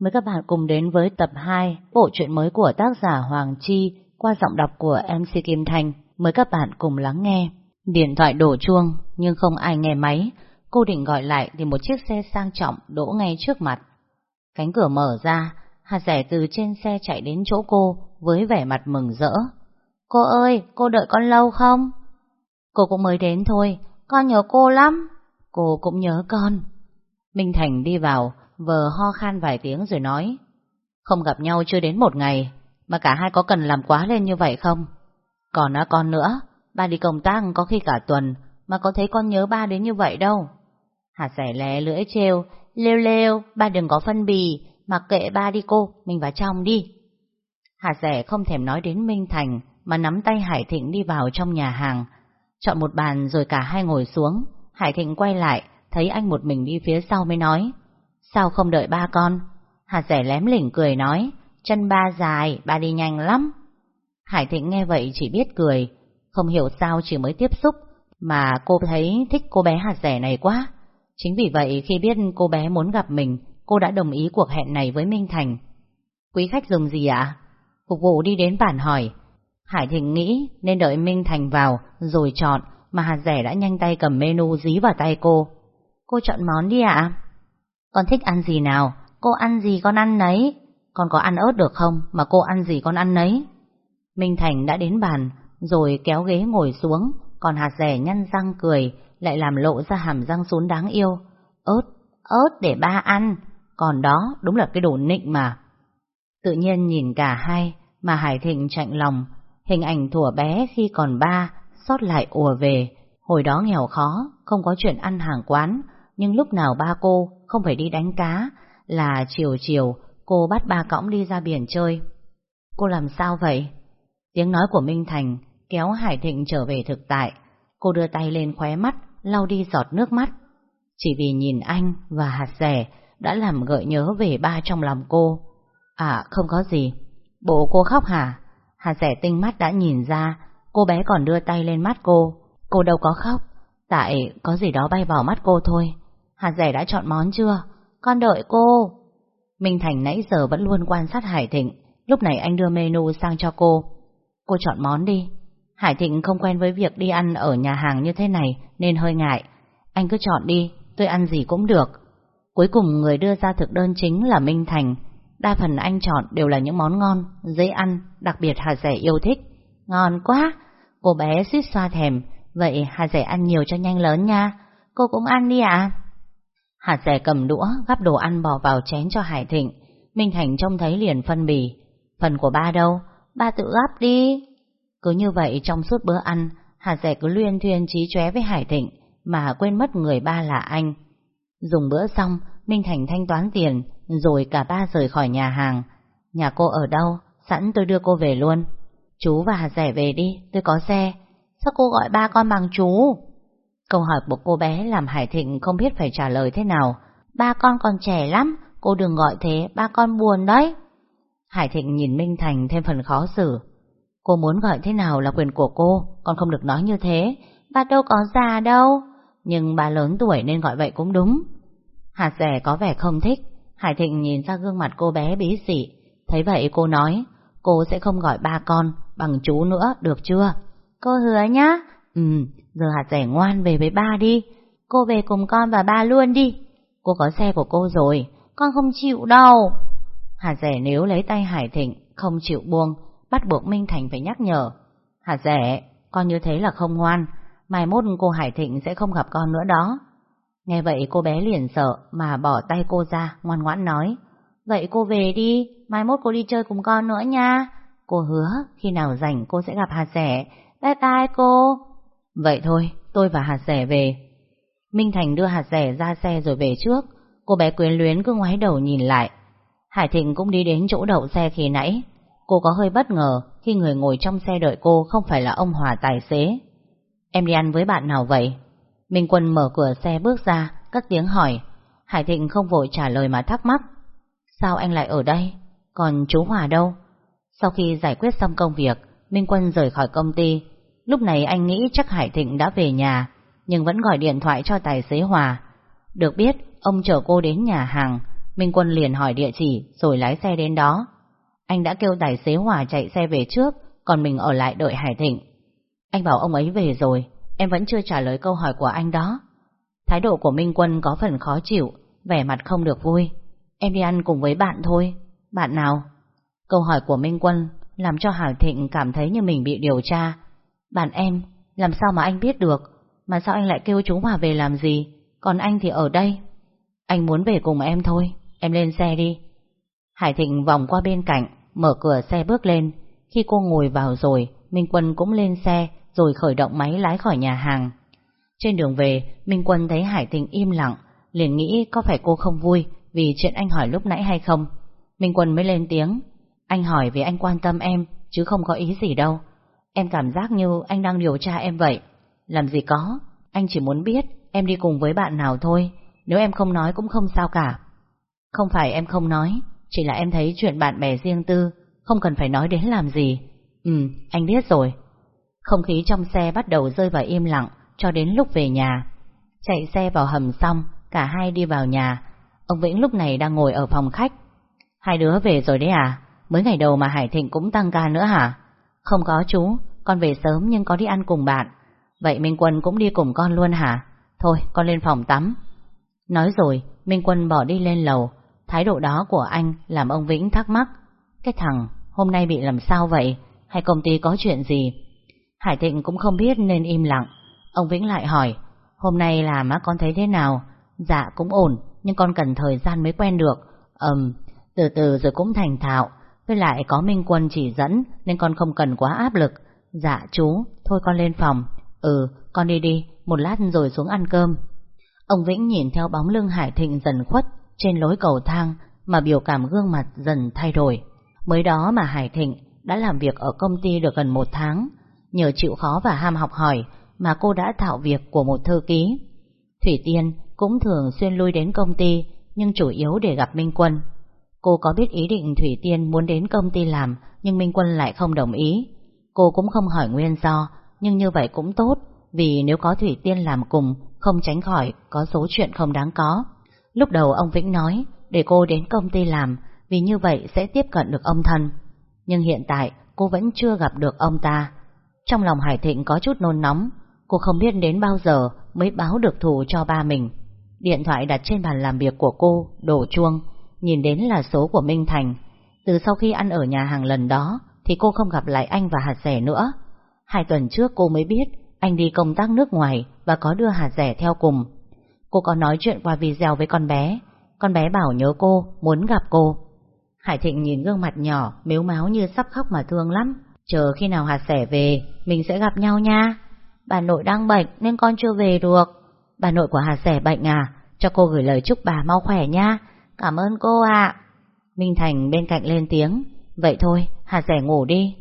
Mời các bạn cùng đến với tập 2 bộ truyện mới của tác giả Hoàng Chi qua giọng đọc của MC Kim Thành. Mời các bạn cùng lắng nghe. Điện thoại đổ chuông nhưng không ai nghe máy. Cô định gọi lại thì một chiếc xe sang trọng đỗ ngay trước mặt. Cánh cửa mở ra, hạt rẻ từ trên xe chạy đến chỗ cô với vẻ mặt mừng rỡ. Cô ơi, cô đợi con lâu không? Cô cũng mới đến thôi, con nhớ cô lắm. Cô cũng nhớ con. Minh Thành đi vào, vờ ho khan vài tiếng rồi nói. Không gặp nhau chưa đến một ngày, mà cả hai có cần làm quá lên như vậy không? Còn á con nữa, ba đi công tác có khi cả tuần, mà có thấy con nhớ ba đến như vậy đâu. Hà sẻ lé lưỡi trêu, lêu lêu, ba đừng có phân bì, mặc kệ ba đi cô, mình vào trong đi. Hà rẻ không thèm nói đến Minh Thành, mà nắm tay Hải Thịnh đi vào trong nhà hàng. Chọn một bàn rồi cả hai ngồi xuống, Hải Thịnh quay lại, thấy anh một mình đi phía sau mới nói. Sao không đợi ba con? Hạt rẻ lém lỉnh cười nói, chân ba dài, ba đi nhanh lắm. Hải Thịnh nghe vậy chỉ biết cười, không hiểu sao chỉ mới tiếp xúc, mà cô thấy thích cô bé hạt rẻ này quá. Chính vì vậy khi biết cô bé muốn gặp mình, cô đã đồng ý cuộc hẹn này với Minh Thành. Quý khách dùng gì ạ? Phục vụ đi đến bàn hỏi. Hải Thịnh nghĩ nên đợi Minh Thành vào rồi chọn, mà hạt rẻ đã nhanh tay cầm menu dí vào tay cô. Cô chọn món đi ạ. Con thích ăn gì nào? Cô ăn gì con ăn nấy. Con có ăn ớt được không? Mà cô ăn gì con ăn nấy. Minh Thành đã đến bàn, rồi kéo ghế ngồi xuống, còn hạt rẻ nhăn răng cười, lại làm lộ ra hàm răng xuống đáng yêu. Ớt, ớt để ba ăn, còn đó đúng là cái đồ nịnh mà. Tự nhiên nhìn cả hai, mà Hải Thịnh chạnh lòng, hình ảnh thủa bé khi còn ba, sót lại ùa về. Hồi đó nghèo khó, không có chuyện ăn hàng quán, nhưng lúc nào ba cô không phải đi đánh cá, là chiều chiều cô bắt ba cõng đi ra biển chơi. Cô làm sao vậy? Tiếng nói của Minh Thành kéo Hải Thịnh trở về thực tại. Cô đưa tay lên khóe mắt, lau đi giọt nước mắt. Chỉ vì nhìn anh và hạt rẻ đã làm gợi nhớ về ba trong lòng cô. À, không có gì. Bộ cô khóc hả? Hạt rẻ tinh mắt đã nhìn ra, cô bé còn đưa tay lên mắt cô. Cô đâu có khóc, tại có gì đó bay vào mắt cô thôi. Hạt rẻ đã chọn món chưa? Con đợi cô. Minh Thành nãy giờ vẫn luôn quan sát Hải Thịnh, lúc này anh đưa menu sang cho cô. Cô chọn món đi. Hải Thịnh không quen với việc đi ăn ở nhà hàng như thế này nên hơi ngại. Anh cứ chọn đi, tôi ăn gì cũng được. Cuối cùng người đưa ra thực đơn chính là Minh Thành. Đa phần anh chọn đều là những món ngon, dễ ăn, đặc biệt Hà Rẻ yêu thích. Ngon quá! Cô bé suýt xoa thèm, vậy Hà Rẻ ăn nhiều cho nhanh lớn nha. Cô cũng ăn đi ạ. Hạt rẻ cầm đũa, gắp đồ ăn bỏ vào chén cho Hải Thịnh. Minh Thành trông thấy liền phân bì. Phần của ba đâu? Ba tự gắp đi. Cứ như vậy trong suốt bữa ăn, hạt rẻ cứ luyên thuyên trí chóe với Hải Thịnh, mà quên mất người ba là anh. Dùng bữa xong, Minh Thành thanh toán tiền, rồi cả ba rời khỏi nhà hàng. Nhà cô ở đâu? Sẵn tôi đưa cô về luôn. Chú và hạt rẻ về đi, tôi có xe. Sao cô gọi ba con bằng chú? Câu hỏi của cô bé làm Hải Thịnh không biết phải trả lời thế nào. Ba con còn trẻ lắm, cô đừng gọi thế, ba con buồn đấy. Hải Thịnh nhìn Minh Thành thêm phần khó xử. Cô muốn gọi thế nào là quyền của cô, con không được nói như thế. Ba đâu có già đâu. Nhưng ba lớn tuổi nên gọi vậy cũng đúng. Hạt rẻ có vẻ không thích. Hải Thịnh nhìn ra gương mặt cô bé bí xỉ. Thấy vậy cô nói, cô sẽ không gọi ba con bằng chú nữa, được chưa? Cô hứa nhá. Ừ, Giờ hạt rẻ ngoan về với ba đi. Cô về cùng con và ba luôn đi. Cô có xe của cô rồi, Con không chịu đâu. Hạt rẻ nếu lấy tay Hải Thịnh, Không chịu buông, Bắt buộc Minh Thành phải nhắc nhở. Hạt rẻ, Con như thế là không ngoan, Mai mốt cô Hải Thịnh sẽ không gặp con nữa đó. Nghe vậy cô bé liền sợ Mà bỏ tay cô ra, ngoan ngoãn nói. Vậy cô về đi, Mai mốt cô đi chơi cùng con nữa nha. Cô hứa khi nào rảnh cô sẽ gặp hạt rẻ. Bye bye cô. Vậy thôi, tôi và hạt rẻ về. Minh Thành đưa hạt rẻ ra xe rồi về trước. Cô bé quyến luyến cứ ngoái đầu nhìn lại. Hải Thịnh cũng đi đến chỗ đậu xe khi nãy. Cô có hơi bất ngờ khi người ngồi trong xe đợi cô không phải là ông Hòa tài xế. Em đi ăn với bạn nào vậy? Minh Quân mở cửa xe bước ra, cất tiếng hỏi. Hải Thịnh không vội trả lời mà thắc mắc. Sao anh lại ở đây? Còn chú Hòa đâu? Sau khi giải quyết xong công việc, Minh Quân rời khỏi công ty, Lúc này anh nghĩ chắc Hải Thịnh đã về nhà, nhưng vẫn gọi điện thoại cho tài xế Hòa. Được biết, ông chở cô đến nhà hàng, Minh Quân liền hỏi địa chỉ rồi lái xe đến đó. Anh đã kêu tài xế Hòa chạy xe về trước, còn mình ở lại đợi Hải Thịnh. Anh bảo ông ấy về rồi, em vẫn chưa trả lời câu hỏi của anh đó. Thái độ của Minh Quân có phần khó chịu, vẻ mặt không được vui. Em đi ăn cùng với bạn thôi. Bạn nào? Câu hỏi của Minh Quân làm cho Hải Thịnh cảm thấy như mình bị điều tra. Bạn em, làm sao mà anh biết được? Mà sao anh lại kêu chú Hòa về làm gì? Còn anh thì ở đây. Anh muốn về cùng em thôi, em lên xe đi. Hải Thịnh vòng qua bên cạnh, mở cửa xe bước lên. Khi cô ngồi vào rồi, Minh Quân cũng lên xe, rồi khởi động máy lái khỏi nhà hàng. Trên đường về, Minh Quân thấy Hải Thịnh im lặng, liền nghĩ có phải cô không vui vì chuyện anh hỏi lúc nãy hay không. Minh Quân mới lên tiếng, anh hỏi vì anh quan tâm em, chứ không có ý gì đâu. Em cảm giác như anh đang điều tra em vậy. Làm gì có, anh chỉ muốn biết em đi cùng với bạn nào thôi, nếu em không nói cũng không sao cả. Không phải em không nói, chỉ là em thấy chuyện bạn bè riêng tư, không cần phải nói đến làm gì. Ừ, anh biết rồi. Không khí trong xe bắt đầu rơi vào im lặng cho đến lúc về nhà. Chạy xe vào hầm xong, cả hai đi vào nhà. Ông Vĩnh lúc này đang ngồi ở phòng khách. Hai đứa về rồi đấy à? Mới ngày đầu mà Hải Thịnh cũng tăng ca nữa hả? Không có chú, con về sớm nhưng có đi ăn cùng bạn. Vậy Minh Quân cũng đi cùng con luôn hả? Thôi, con lên phòng tắm. Nói rồi, Minh Quân bỏ đi lên lầu. Thái độ đó của anh làm ông Vĩnh thắc mắc. Cái thằng, hôm nay bị làm sao vậy? Hay công ty có chuyện gì? Hải Thịnh cũng không biết nên im lặng. Ông Vĩnh lại hỏi, hôm nay làm má con thấy thế nào? Dạ cũng ổn, nhưng con cần thời gian mới quen được. Ừm, từ từ rồi cũng thành thạo. Với lại có Minh Quân chỉ dẫn nên con không cần quá áp lực. Dạ chú, thôi con lên phòng. Ừ, con đi đi, một lát rồi xuống ăn cơm. Ông Vĩnh nhìn theo bóng lưng Hải Thịnh dần khuất trên lối cầu thang mà biểu cảm gương mặt dần thay đổi. Mới đó mà Hải Thịnh đã làm việc ở công ty được gần một tháng. Nhờ chịu khó và ham học hỏi mà cô đã thạo việc của một thư ký. Thủy Tiên cũng thường xuyên lui đến công ty nhưng chủ yếu để gặp Minh Quân. Cô có biết ý định Thủy Tiên muốn đến công ty làm nhưng Minh Quân lại không đồng ý. Cô cũng không hỏi nguyên do nhưng như vậy cũng tốt vì nếu có Thủy Tiên làm cùng không tránh khỏi có số chuyện không đáng có. Lúc đầu ông Vĩnh nói để cô đến công ty làm vì như vậy sẽ tiếp cận được ông thân. Nhưng hiện tại cô vẫn chưa gặp được ông ta. Trong lòng Hải Thịnh có chút nôn nóng, cô không biết đến bao giờ mới báo được thù cho ba mình. Điện thoại đặt trên bàn làm việc của cô, đổ chuông, nhìn đến là số của Minh Thành. Từ sau khi ăn ở nhà hàng lần đó, thì cô không gặp lại anh và hạt rẻ nữa. Hai tuần trước cô mới biết anh đi công tác nước ngoài và có đưa hạt rẻ theo cùng. Cô có nói chuyện qua video với con bé, con bé bảo nhớ cô, muốn gặp cô. Hải Thịnh nhìn gương mặt nhỏ, mếu máu như sắp khóc mà thương lắm. Chờ khi nào hạt rẻ về, mình sẽ gặp nhau nha. Bà nội đang bệnh nên con chưa về được. Bà nội của hạt rẻ bệnh à? Cho cô gửi lời chúc bà mau khỏe nha. Cảm ơn cô ạ. Minh Thành bên cạnh lên tiếng. Vậy thôi, hạt rẻ ngủ đi.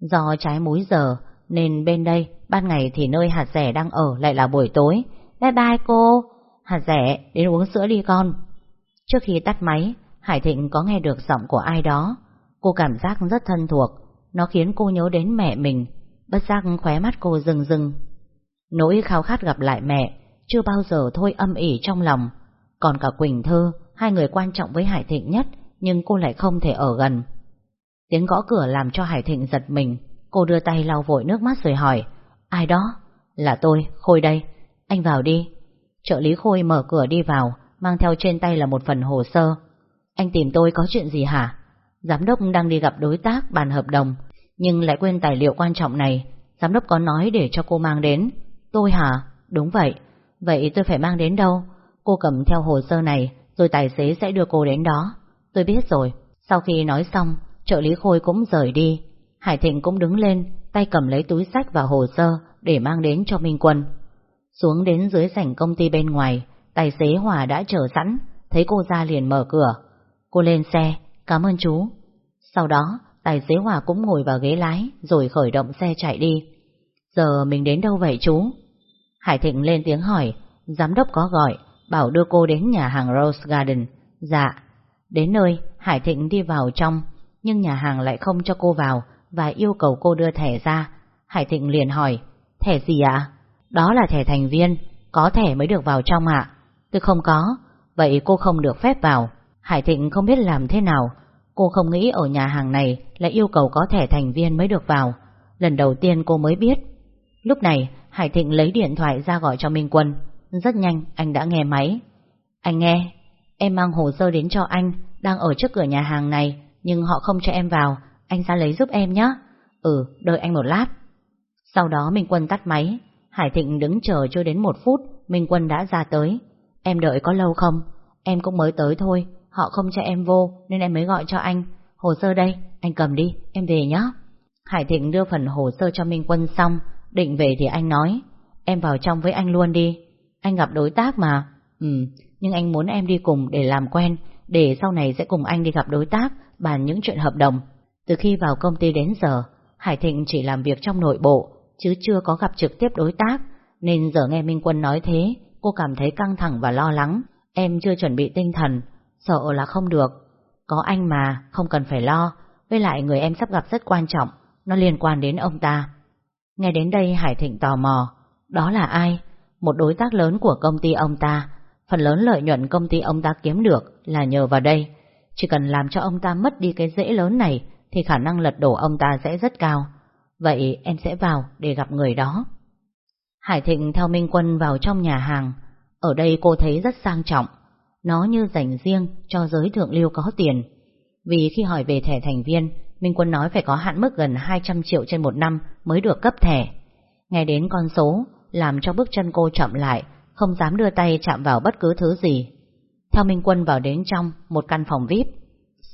Do trái múi giờ, nên bên đây, ban ngày thì nơi hạt rẻ đang ở lại là buổi tối. Bye bye cô. Hạt rẻ, đến uống sữa đi con. Trước khi tắt máy, Hải Thịnh có nghe được giọng của ai đó. Cô cảm giác rất thân thuộc. Nó khiến cô nhớ đến mẹ mình. Bất giác khóe mắt cô rừng rừng. Nỗi khao khát gặp lại mẹ, chưa bao giờ thôi âm ỉ trong lòng. Còn cả Quỳnh Thư, hai người quan trọng với Hải Thịnh nhất, nhưng cô lại không thể ở gần. Tiếng gõ cửa làm cho Hải Thịnh giật mình, cô đưa tay lau vội nước mắt rồi hỏi, ai đó? Là tôi, Khôi đây, anh vào đi. Trợ lý Khôi mở cửa đi vào, mang theo trên tay là một phần hồ sơ. Anh tìm tôi có chuyện gì hả? Giám đốc đang đi gặp đối tác bàn hợp đồng, nhưng lại quên tài liệu quan trọng này. Giám đốc có nói để cho cô mang đến. Tôi hả? Đúng vậy. Vậy tôi phải mang đến đâu? Cô cầm theo hồ sơ này, rồi tài xế sẽ đưa cô đến đó. Tôi biết rồi. Sau khi nói xong, trợ lý Khôi cũng rời đi. Hải Thịnh cũng đứng lên, tay cầm lấy túi sách và hồ sơ để mang đến cho Minh Quân. Xuống đến dưới sảnh công ty bên ngoài, tài xế Hòa đã chờ sẵn, thấy cô ra liền mở cửa. Cô lên xe, cảm ơn chú. Sau đó, tài xế Hòa cũng ngồi vào ghế lái, rồi khởi động xe chạy đi. Giờ mình đến đâu vậy chú? Hải Thịnh lên tiếng hỏi, giám đốc có gọi, bảo đưa cô đến nhà hàng Rose Garden. Dạ. Đến nơi, Hải Thịnh đi vào trong, nhưng nhà hàng lại không cho cô vào và yêu cầu cô đưa thẻ ra. Hải Thịnh liền hỏi, thẻ gì ạ? Đó là thẻ thành viên, có thẻ mới được vào trong ạ. Tôi không có, vậy cô không được phép vào. Hải Thịnh không biết làm thế nào. Cô không nghĩ ở nhà hàng này lại yêu cầu có thẻ thành viên mới được vào. Lần đầu tiên cô mới biết. Lúc này, Hải Thịnh lấy điện thoại ra gọi cho Minh Quân. Rất nhanh, anh đã nghe máy. Anh nghe, em mang hồ sơ đến cho anh, đang ở trước cửa nhà hàng này, nhưng họ không cho em vào, anh ra lấy giúp em nhé. Ừ, đợi anh một lát. Sau đó Minh Quân tắt máy, Hải Thịnh đứng chờ chưa đến một phút, Minh Quân đã ra tới. Em đợi có lâu không? Em cũng mới tới thôi, họ không cho em vô nên em mới gọi cho anh. Hồ sơ đây, anh cầm đi, em về nhé. Hải Thịnh đưa phần hồ sơ cho Minh Quân xong, định về thì anh nói, em vào trong với anh luôn đi. Anh gặp đối tác mà. Ừ, nhưng anh muốn em đi cùng để làm quen, để sau này sẽ cùng anh đi gặp đối tác, bàn những chuyện hợp đồng. Từ khi vào công ty đến giờ, Hải Thịnh chỉ làm việc trong nội bộ, chứ chưa có gặp trực tiếp đối tác, nên giờ nghe Minh Quân nói thế, cô cảm thấy căng thẳng và lo lắng. Em chưa chuẩn bị tinh thần, sợ là không được. Có anh mà, không cần phải lo, với lại người em sắp gặp rất quan trọng, nó liên quan đến ông ta. Nghe đến đây Hải Thịnh tò mò, đó là ai? Một đối tác lớn của công ty ông ta, phần lớn lợi nhuận công ty ông ta kiếm được là nhờ vào đây. Chỉ cần làm cho ông ta mất đi cái dễ lớn này thì khả năng lật đổ ông ta sẽ rất cao. Vậy em sẽ vào để gặp người đó. Hải Thịnh theo Minh Quân vào trong nhà hàng. Ở đây cô thấy rất sang trọng. Nó như dành riêng cho giới thượng lưu có tiền. Vì khi hỏi về thẻ thành viên, Minh Quân nói phải có hạn mức gần 200 triệu trên một năm mới được cấp thẻ. Nghe đến con số, làm cho bước chân cô chậm lại, không dám đưa tay chạm vào bất cứ thứ gì. Theo Minh Quân vào đến trong một căn phòng VIP.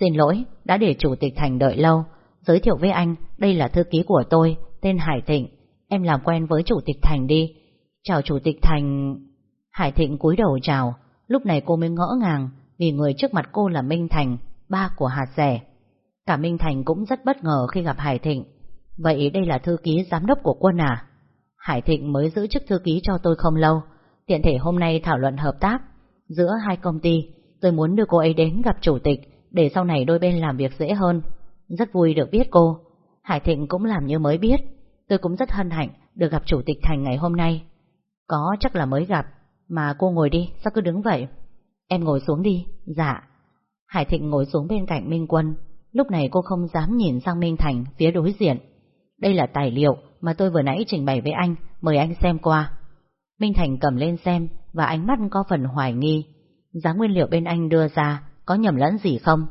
Xin lỗi, đã để Chủ tịch Thành đợi lâu. Giới thiệu với anh, đây là thư ký của tôi, tên Hải Thịnh. Em làm quen với Chủ tịch Thành đi. Chào Chủ tịch Thành... Hải Thịnh cúi đầu chào. Lúc này cô mới ngỡ ngàng vì người trước mặt cô là Minh Thành, ba của hạt rẻ. Cả Minh Thành cũng rất bất ngờ khi gặp Hải Thịnh. Vậy đây là thư ký giám đốc của quân à? Hải Thịnh mới giữ chức thư ký cho tôi không lâu. Tiện thể hôm nay thảo luận hợp tác giữa hai công ty. Tôi muốn đưa cô ấy đến gặp chủ tịch để sau này đôi bên làm việc dễ hơn. Rất vui được biết cô. Hải Thịnh cũng làm như mới biết. Tôi cũng rất hân hạnh được gặp chủ tịch Thành ngày hôm nay. Có chắc là mới gặp. Mà cô ngồi đi, sao cứ đứng vậy? Em ngồi xuống đi. Dạ. Hải Thịnh ngồi xuống bên cạnh Minh Quân. Lúc này cô không dám nhìn sang Minh Thành phía đối diện. Đây là tài liệu mà tôi vừa nãy trình bày với anh, mời anh xem qua. Minh Thành cầm lên xem và ánh mắt có phần hoài nghi. Giá nguyên liệu bên anh đưa ra có nhầm lẫn gì không?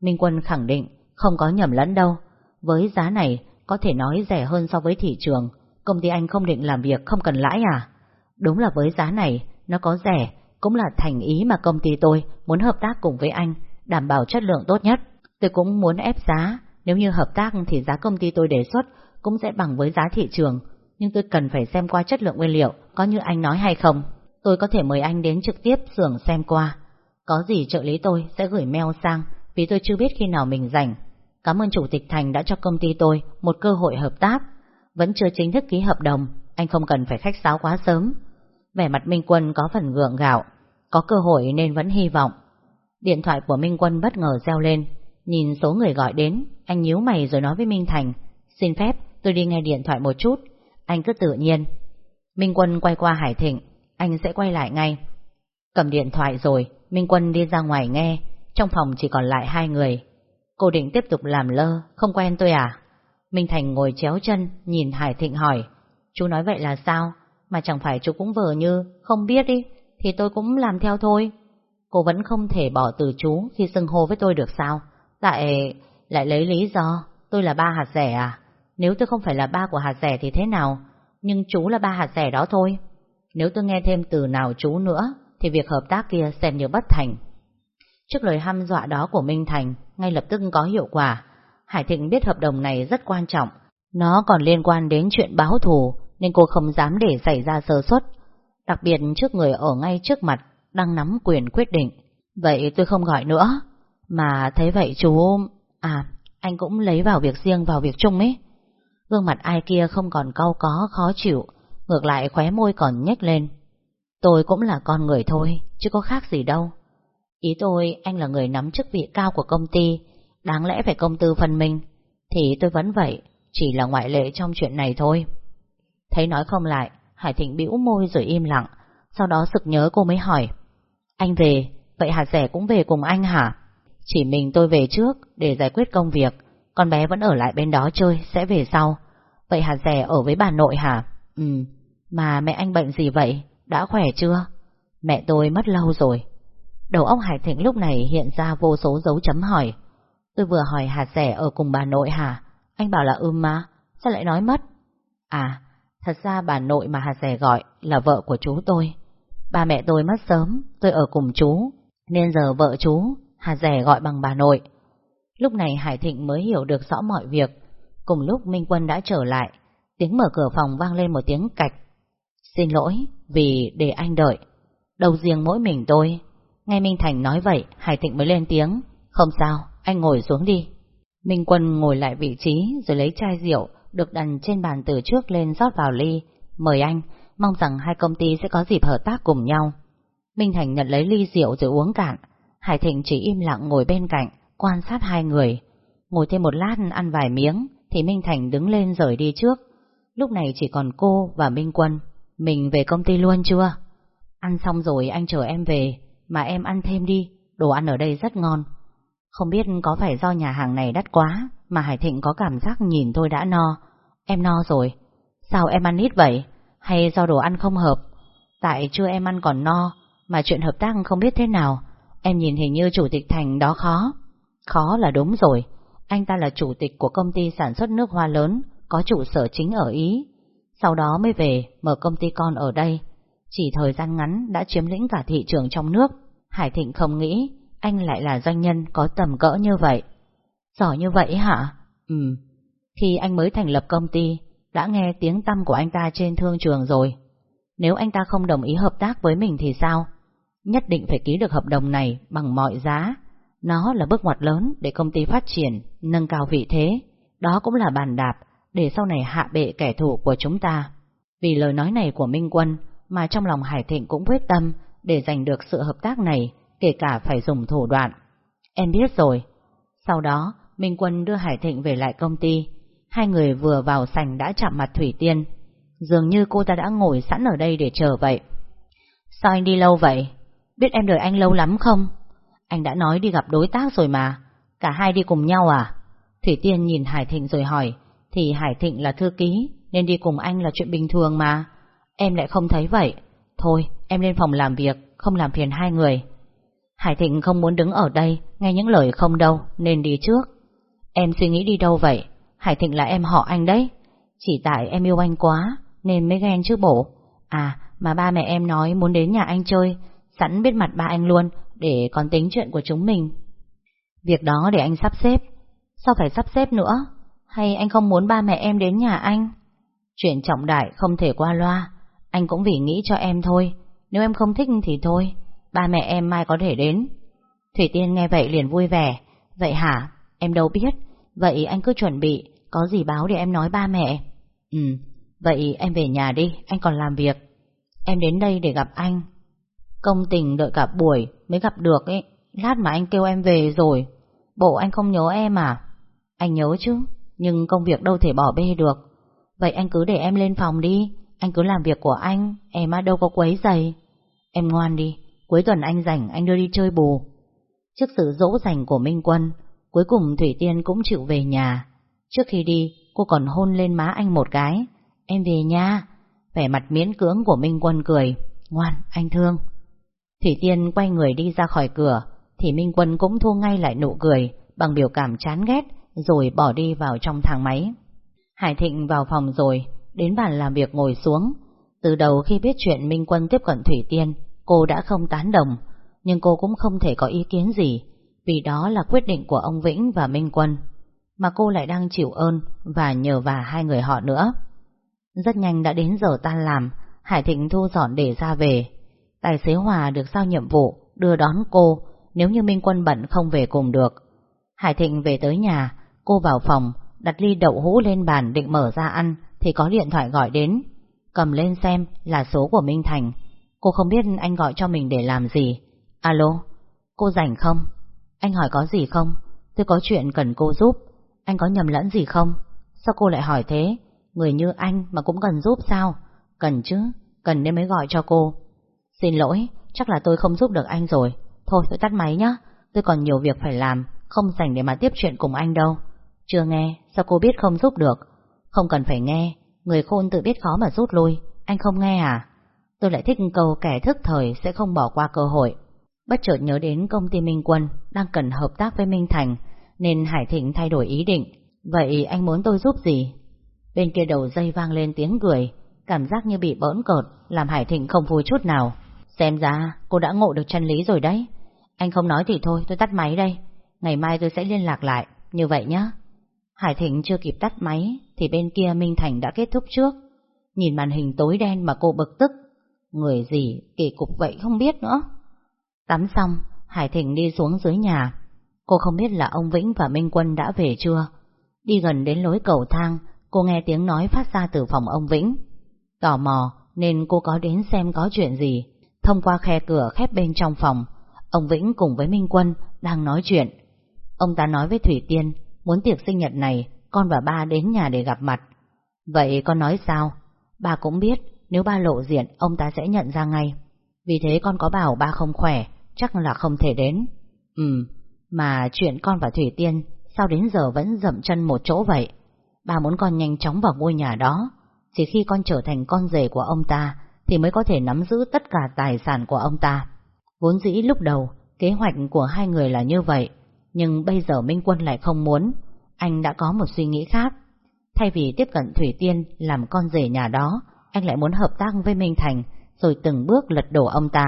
Minh Quân khẳng định không có nhầm lẫn đâu. Với giá này có thể nói rẻ hơn so với thị trường. Công ty anh không định làm việc không cần lãi à? Đúng là với giá này nó có rẻ cũng là thành ý mà công ty tôi muốn hợp tác cùng với anh đảm bảo chất lượng tốt nhất. Tôi cũng muốn ép giá nếu như hợp tác thì giá công ty tôi đề xuất cũng sẽ bằng với giá thị trường nhưng tôi cần phải xem qua chất lượng nguyên liệu có như anh nói hay không. Tôi có thể mời anh đến trực tiếp xưởng xem qua. Có gì trợ lý tôi sẽ gửi mail sang vì tôi chưa biết khi nào mình rảnh. Cảm ơn Chủ tịch Thành đã cho công ty tôi một cơ hội hợp tác. Vẫn chưa chính thức ký hợp đồng, anh không cần phải khách sáo quá sớm. Vẻ mặt Minh Quân có phần gượng gạo, có cơ hội nên vẫn hy vọng. Điện thoại của Minh Quân bất ngờ reo lên, nhìn số người gọi đến, anh nhíu mày rồi nói với Minh Thành, xin phép tôi đi nghe điện thoại một chút, anh cứ tự nhiên. Minh Quân quay qua Hải Thịnh, anh sẽ quay lại ngay. Cầm điện thoại rồi, Minh Quân đi ra ngoài nghe, trong phòng chỉ còn lại hai người. Cô định tiếp tục làm lơ, không quen tôi à? Minh Thành ngồi chéo chân, nhìn Hải Thịnh hỏi. Chú nói vậy là sao? Mà chẳng phải chú cũng vờ như, không biết đi, thì tôi cũng làm theo thôi. Cô vẫn không thể bỏ từ chú khi xưng hô với tôi được sao? Tại... lại lấy lý do, tôi là ba hạt rẻ à? Nếu tôi không phải là ba của hạt rẻ thì thế nào? Nhưng chú là ba hạt rẻ đó thôi. Nếu tôi nghe thêm từ nào chú nữa, thì việc hợp tác kia xem như bất thành. Trước lời hăm dọa đó của Minh Thành, ngay lập tức có hiệu quả. Hải Thịnh biết hợp đồng này rất quan trọng. Nó còn liên quan đến chuyện báo thù, nên cô không dám để xảy ra sơ suất. Đặc biệt trước người ở ngay trước mặt, đang nắm quyền quyết định. Vậy tôi không gọi nữa. Mà thấy vậy chú... À, anh cũng lấy vào việc riêng vào việc chung ấy. Gương mặt ai kia không còn cau có khó chịu, ngược lại khóe môi còn nhếch lên. Tôi cũng là con người thôi, chứ có khác gì đâu. Ý tôi, anh là người nắm chức vị cao của công ty, đáng lẽ phải công tư phân minh, thì tôi vẫn vậy, chỉ là ngoại lệ trong chuyện này thôi. Thấy nói không lại, Hải Thịnh bĩu môi rồi im lặng, sau đó sực nhớ cô mới hỏi. Anh về, vậy hà rẻ cũng về cùng anh hả? Chỉ mình tôi về trước để giải quyết công việc, con bé vẫn ở lại bên đó chơi, sẽ về sau. Vậy hạt rẻ ở với bà nội hả? Ừ, mà mẹ anh bệnh gì vậy? Đã khỏe chưa? Mẹ tôi mất lâu rồi. Đầu óc Hải Thịnh lúc này hiện ra vô số dấu chấm hỏi. Tôi vừa hỏi hạt rẻ ở cùng bà nội hả? Anh bảo là ưm mà, sao lại nói mất? À, thật ra bà nội mà hạt rẻ gọi là vợ của chú tôi. Ba mẹ tôi mất sớm, tôi ở cùng chú, nên giờ vợ chú, hạt rẻ gọi bằng bà nội. Lúc này Hải Thịnh mới hiểu được rõ mọi việc. Cùng lúc Minh Quân đã trở lại, tiếng mở cửa phòng vang lên một tiếng cạch. Xin lỗi, vì để anh đợi. Đầu riêng mỗi mình tôi. Nghe Minh Thành nói vậy, Hải Thịnh mới lên tiếng. Không sao, anh ngồi xuống đi. Minh Quân ngồi lại vị trí rồi lấy chai rượu được đặt trên bàn từ trước lên rót vào ly. Mời anh, mong rằng hai công ty sẽ có dịp hợp tác cùng nhau. Minh Thành nhận lấy ly rượu rồi uống cạn. Hải Thịnh chỉ im lặng ngồi bên cạnh, quan sát hai người. Ngồi thêm một lát ăn vài miếng, thì Minh Thành đứng lên rời đi trước. Lúc này chỉ còn cô và Minh Quân. Mình về công ty luôn chưa? Ăn xong rồi anh chờ em về, mà em ăn thêm đi, đồ ăn ở đây rất ngon. Không biết có phải do nhà hàng này đắt quá, mà Hải Thịnh có cảm giác nhìn thôi đã no. Em no rồi. Sao em ăn ít vậy? Hay do đồ ăn không hợp? Tại chưa em ăn còn no, mà chuyện hợp tác không biết thế nào. Em nhìn hình như chủ tịch Thành đó khó. Khó là đúng rồi. Anh ta là chủ tịch của công ty sản xuất nước hoa lớn, có trụ sở chính ở Ý. Sau đó mới về, mở công ty con ở đây. Chỉ thời gian ngắn đã chiếm lĩnh cả thị trường trong nước. Hải Thịnh không nghĩ anh lại là doanh nhân có tầm cỡ như vậy. Giỏi như vậy hả? Ừ. Khi anh mới thành lập công ty, đã nghe tiếng tăm của anh ta trên thương trường rồi. Nếu anh ta không đồng ý hợp tác với mình thì sao? Nhất định phải ký được hợp đồng này bằng mọi giá. Nó là bước ngoặt lớn để công ty phát triển, nâng cao vị thế. Đó cũng là bàn đạp để sau này hạ bệ kẻ thù của chúng ta. Vì lời nói này của Minh Quân mà trong lòng Hải Thịnh cũng quyết tâm để giành được sự hợp tác này, kể cả phải dùng thủ đoạn. Em biết rồi. Sau đó, Minh Quân đưa Hải Thịnh về lại công ty. Hai người vừa vào sảnh đã chạm mặt Thủy Tiên. Dường như cô ta đã ngồi sẵn ở đây để chờ vậy. Sao anh đi lâu vậy? Biết em đợi anh lâu lắm không? Anh đã nói đi gặp đối tác rồi mà. Cả hai đi cùng nhau à? Thủy Tiên nhìn Hải Thịnh rồi hỏi. Thì Hải Thịnh là thư ký, nên đi cùng anh là chuyện bình thường mà. Em lại không thấy vậy. Thôi, em lên phòng làm việc, không làm phiền hai người. Hải Thịnh không muốn đứng ở đây, nghe những lời không đâu, nên đi trước. Em suy nghĩ đi đâu vậy? Hải Thịnh là em họ anh đấy. Chỉ tại em yêu anh quá, nên mới ghen chứ bổ. À, mà ba mẹ em nói muốn đến nhà anh chơi, sẵn biết mặt ba anh luôn, để còn tính chuyện của chúng mình. Việc đó để anh sắp xếp. Sao phải sắp xếp nữa? Hay anh không muốn ba mẹ em đến nhà anh? Chuyện trọng đại không thể qua loa. Anh cũng vì nghĩ cho em thôi. Nếu em không thích thì thôi. Ba mẹ em mai có thể đến. Thủy Tiên nghe vậy liền vui vẻ. Vậy hả? Em đâu biết. Vậy anh cứ chuẩn bị. Có gì báo để em nói ba mẹ. Ừ. Vậy em về nhà đi. Anh còn làm việc. Em đến đây để gặp anh. Công tình đợi cả buổi mới gặp được ấy. Lát mà anh kêu em về rồi. Bộ anh không nhớ em à? Anh nhớ chứ. Nhưng công việc đâu thể bỏ bê được. Vậy anh cứ để em lên phòng đi. Anh cứ làm việc của anh. Em mà đâu có quấy giày. Em ngoan đi. Cuối tuần anh rảnh anh đưa đi chơi bù. Trước sự dỗ dành của Minh Quân, cuối cùng Thủy Tiên cũng chịu về nhà. Trước khi đi, cô còn hôn lên má anh một cái. Em về nha. Vẻ mặt miễn cưỡng của Minh Quân cười. Ngoan, anh thương. Thủy Tiên quay người đi ra khỏi cửa, thì Minh Quân cũng thu ngay lại nụ cười, bằng biểu cảm chán ghét, rồi bỏ đi vào trong thang máy. Hải Thịnh vào phòng rồi, đến bàn làm việc ngồi xuống. Từ đầu khi biết chuyện Minh Quân tiếp cận Thủy Tiên, cô đã không tán đồng, nhưng cô cũng không thể có ý kiến gì, vì đó là quyết định của ông Vĩnh và Minh Quân. Mà cô lại đang chịu ơn và nhờ vả hai người họ nữa. Rất nhanh đã đến giờ tan làm, Hải Thịnh thu dọn để ra về. Tài xế Hòa được giao nhiệm vụ đưa đón cô nếu như Minh Quân bận không về cùng được. Hải Thịnh về tới nhà, cô vào phòng, đặt ly đậu hũ lên bàn định mở ra ăn thì có điện thoại gọi đến. Cầm lên xem là số của Minh Thành. Cô không biết anh gọi cho mình để làm gì. Alo, cô rảnh không? Anh hỏi có gì không? Tôi có chuyện cần cô giúp. Anh có nhầm lẫn gì không? Sao cô lại hỏi thế? Người như anh mà cũng cần giúp sao? Cần chứ, cần nên mới gọi cho cô. Xin lỗi, chắc là tôi không giúp được anh rồi. Thôi tôi tắt máy nhá. tôi còn nhiều việc phải làm, không dành để mà tiếp chuyện cùng anh đâu. Chưa nghe, sao cô biết không giúp được? Không cần phải nghe, người khôn tự biết khó mà rút lui, anh không nghe à? Tôi lại thích câu kẻ thức thời sẽ không bỏ qua cơ hội. Bất chợt nhớ đến công ty Minh Quân đang cần hợp tác với Minh Thành, nên Hải Thịnh thay đổi ý định. Vậy anh muốn tôi giúp gì? Bên kia đầu dây vang lên tiếng cười, cảm giác như bị bỡn cợt, làm Hải Thịnh không vui chút nào. Xem ra cô đã ngộ được chân lý rồi đấy. Anh không nói thì thôi, tôi tắt máy đây. Ngày mai tôi sẽ liên lạc lại, như vậy nhé. Hải Thịnh chưa kịp tắt máy, thì bên kia Minh Thành đã kết thúc trước. Nhìn màn hình tối đen mà cô bực tức. Người gì, kỳ cục vậy không biết nữa. Tắm xong, Hải Thịnh đi xuống dưới nhà. Cô không biết là ông Vĩnh và Minh Quân đã về chưa. Đi gần đến lối cầu thang, cô nghe tiếng nói phát ra từ phòng ông Vĩnh. Tò mò nên cô có đến xem có chuyện gì. Thông qua khe cửa khép bên trong phòng, ông Vĩnh cùng với Minh Quân đang nói chuyện. Ông ta nói với Thủy Tiên, muốn tiệc sinh nhật này, con và ba đến nhà để gặp mặt. Vậy con nói sao? Ba cũng biết, nếu ba lộ diện, ông ta sẽ nhận ra ngay. Vì thế con có bảo ba không khỏe, chắc là không thể đến. Ừ, mà chuyện con và Thủy Tiên, sao đến giờ vẫn dậm chân một chỗ vậy? Ba muốn con nhanh chóng vào ngôi nhà đó, chỉ khi con trở thành con rể của ông ta, thì mới có thể nắm giữ tất cả tài sản của ông ta. Vốn dĩ lúc đầu, kế hoạch của hai người là như vậy, nhưng bây giờ Minh Quân lại không muốn. Anh đã có một suy nghĩ khác. Thay vì tiếp cận Thủy Tiên làm con rể nhà đó, anh lại muốn hợp tác với Minh Thành, rồi từng bước lật đổ ông ta.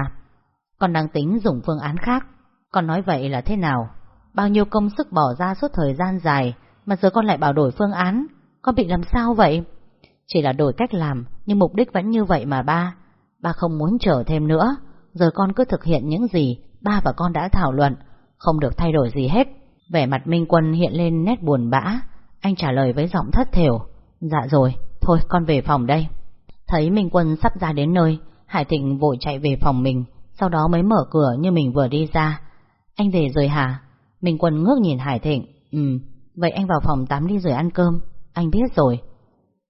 Con đang tính dùng phương án khác. Con nói vậy là thế nào? Bao nhiêu công sức bỏ ra suốt thời gian dài, mà giờ con lại bảo đổi phương án. Con bị làm sao vậy? Chỉ là đổi cách làm, nhưng mục đích vẫn như vậy mà ba. Ba không muốn chờ thêm nữa. Giờ con cứ thực hiện những gì ba và con đã thảo luận, không được thay đổi gì hết. Vẻ mặt Minh Quân hiện lên nét buồn bã. Anh trả lời với giọng thất thểu. Dạ rồi, thôi con về phòng đây. Thấy Minh Quân sắp ra đến nơi, Hải Thịnh vội chạy về phòng mình, sau đó mới mở cửa như mình vừa đi ra. Anh về rồi hả? Minh Quân ngước nhìn Hải Thịnh. Ừ, vậy anh vào phòng tắm đi rồi ăn cơm. Anh biết rồi.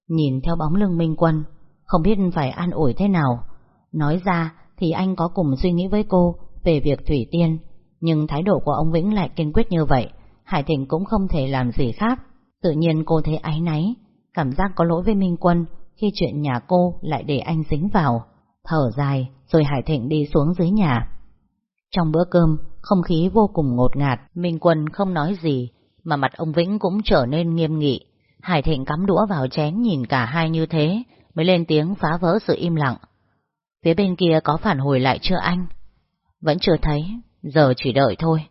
Nhìn theo bóng lưng Minh Quân, không biết phải an ủi thế nào. Nói ra thì anh có cùng suy nghĩ với cô về việc Thủy Tiên, nhưng thái độ của ông Vĩnh lại kiên quyết như vậy, Hải Thịnh cũng không thể làm gì khác. Tự nhiên cô thấy áy náy, cảm giác có lỗi với Minh Quân khi chuyện nhà cô lại để anh dính vào. Thở dài, rồi Hải Thịnh đi xuống dưới nhà. Trong bữa cơm, không khí vô cùng ngột ngạt, Minh Quân không nói gì, mà mặt ông Vĩnh cũng trở nên nghiêm nghị. Hải Thịnh cắm đũa vào chén nhìn cả hai như thế, mới lên tiếng phá vỡ sự im lặng. Phía bên kia có phản hồi lại chưa anh? Vẫn chưa thấy, giờ chỉ đợi thôi.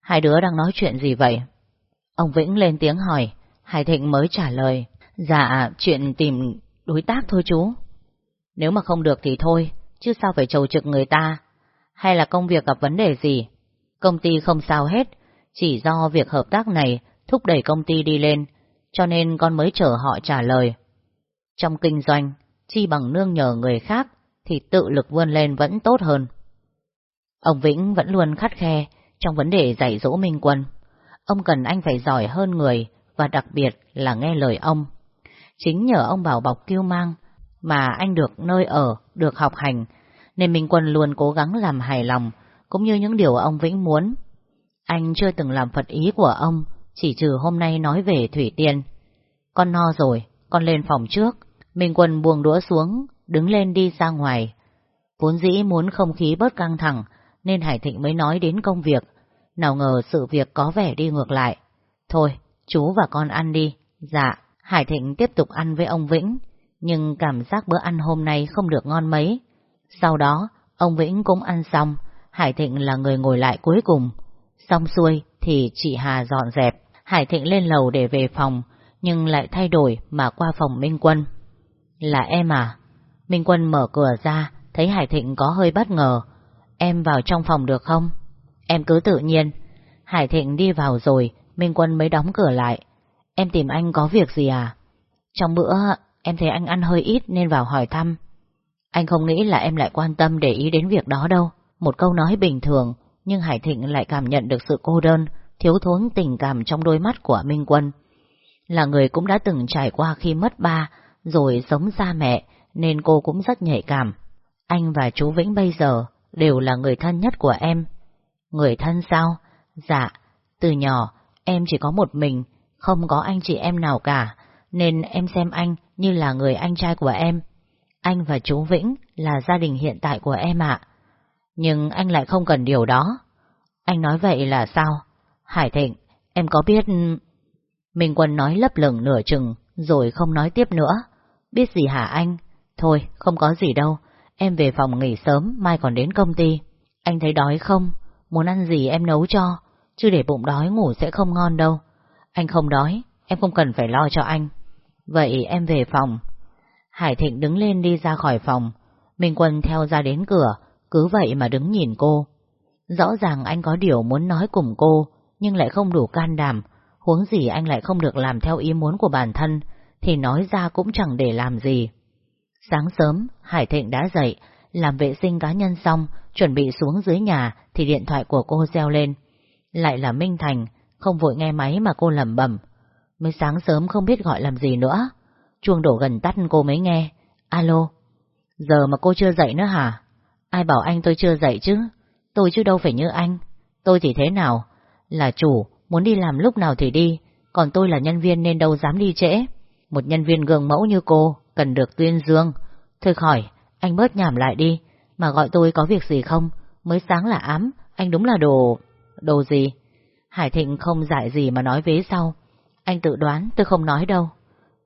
Hai đứa đang nói chuyện gì vậy? Ông Vĩnh lên tiếng hỏi, Hải Thịnh mới trả lời. Dạ, chuyện tìm đối tác thôi chú. Nếu mà không được thì thôi, chứ sao phải trầu trực người ta? Hay là công việc gặp vấn đề gì? Công ty không sao hết, chỉ do việc hợp tác này thúc đẩy công ty đi lên, cho nên con mới chờ họ trả lời. Trong kinh doanh, chi bằng nương nhờ người khác, thì tự lực vươn lên vẫn tốt hơn. Ông Vĩnh vẫn luôn khắt khe trong vấn đề dạy dỗ Minh Quân. Ông cần anh phải giỏi hơn người và đặc biệt là nghe lời ông. Chính nhờ ông bảo bọc kiêu mang mà anh được nơi ở, được học hành, nên Minh Quân luôn cố gắng làm hài lòng, cũng như những điều ông Vĩnh muốn. Anh chưa từng làm phật ý của ông, chỉ trừ hôm nay nói về Thủy Tiên. Con no rồi, con lên phòng trước. Minh Quân buông đũa xuống, đứng lên đi ra ngoài. Vốn dĩ muốn không khí bớt căng thẳng, nên Hải Thịnh mới nói đến công việc. Nào ngờ sự việc có vẻ đi ngược lại. Thôi, chú và con ăn đi. Dạ, Hải Thịnh tiếp tục ăn với ông Vĩnh, nhưng cảm giác bữa ăn hôm nay không được ngon mấy. Sau đó, ông Vĩnh cũng ăn xong, Hải Thịnh là người ngồi lại cuối cùng. Xong xuôi thì chị Hà dọn dẹp, Hải Thịnh lên lầu để về phòng, nhưng lại thay đổi mà qua phòng Minh Quân. Là em à? Minh Quân mở cửa ra, thấy Hải Thịnh có hơi bất ngờ. Em vào trong phòng được không? Em cứ tự nhiên. Hải Thịnh đi vào rồi, Minh Quân mới đóng cửa lại. Em tìm anh có việc gì à? Trong bữa, em thấy anh ăn hơi ít nên vào hỏi thăm. Anh không nghĩ là em lại quan tâm để ý đến việc đó đâu. Một câu nói bình thường, nhưng Hải Thịnh lại cảm nhận được sự cô đơn, thiếu thốn tình cảm trong đôi mắt của Minh Quân. Là người cũng đã từng trải qua khi mất ba, rồi sống xa mẹ, nên cô cũng rất nhạy cảm. Anh và chú Vĩnh bây giờ đều là người thân nhất của em. Người thân sao? Dạ, từ nhỏ em chỉ có một mình, không có anh chị em nào cả, nên em xem anh như là người anh trai của em. Anh và chú Vĩnh là gia đình hiện tại của em ạ. Nhưng anh lại không cần điều đó. Anh nói vậy là sao? Hải Thịnh, em có biết... Minh Quân nói lấp lửng nửa chừng, rồi không nói tiếp nữa. Biết gì hả anh? Thôi, không có gì đâu. Em về phòng nghỉ sớm, mai còn đến công ty. Anh thấy đói không? Muốn ăn gì em nấu cho, chứ để bụng đói ngủ sẽ không ngon đâu. Anh không đói, em không cần phải lo cho anh. Vậy em về phòng. Hải Thịnh đứng lên đi ra khỏi phòng. Minh Quân theo ra đến cửa, cứ vậy mà đứng nhìn cô. Rõ ràng anh có điều muốn nói cùng cô, nhưng lại không đủ can đảm, huống gì anh lại không được làm theo ý muốn của bản thân, thì nói ra cũng chẳng để làm gì. Sáng sớm, Hải Thịnh đã dậy, làm vệ sinh cá nhân xong, chuẩn bị xuống dưới nhà thì điện thoại của cô reo lên. Lại là Minh Thành, không vội nghe máy mà cô lẩm bẩm. Mới sáng sớm không biết gọi làm gì nữa. Chuông đổ gần tắt cô mới nghe. Alo, giờ mà cô chưa dậy nữa hả? Ai bảo anh tôi chưa dậy chứ? Tôi chứ đâu phải như anh. Tôi thì thế nào? Là chủ, muốn đi làm lúc nào thì đi, còn tôi là nhân viên nên đâu dám đi trễ. Một nhân viên gương mẫu như cô, cần được tuyên dương. Thôi khỏi, anh bớt nhảm lại đi, mà gọi tôi có việc gì không? Mới sáng là ám, anh đúng là đồ... Đồ gì? Hải Thịnh không dại gì mà nói vế sau. Anh tự đoán, tôi không nói đâu.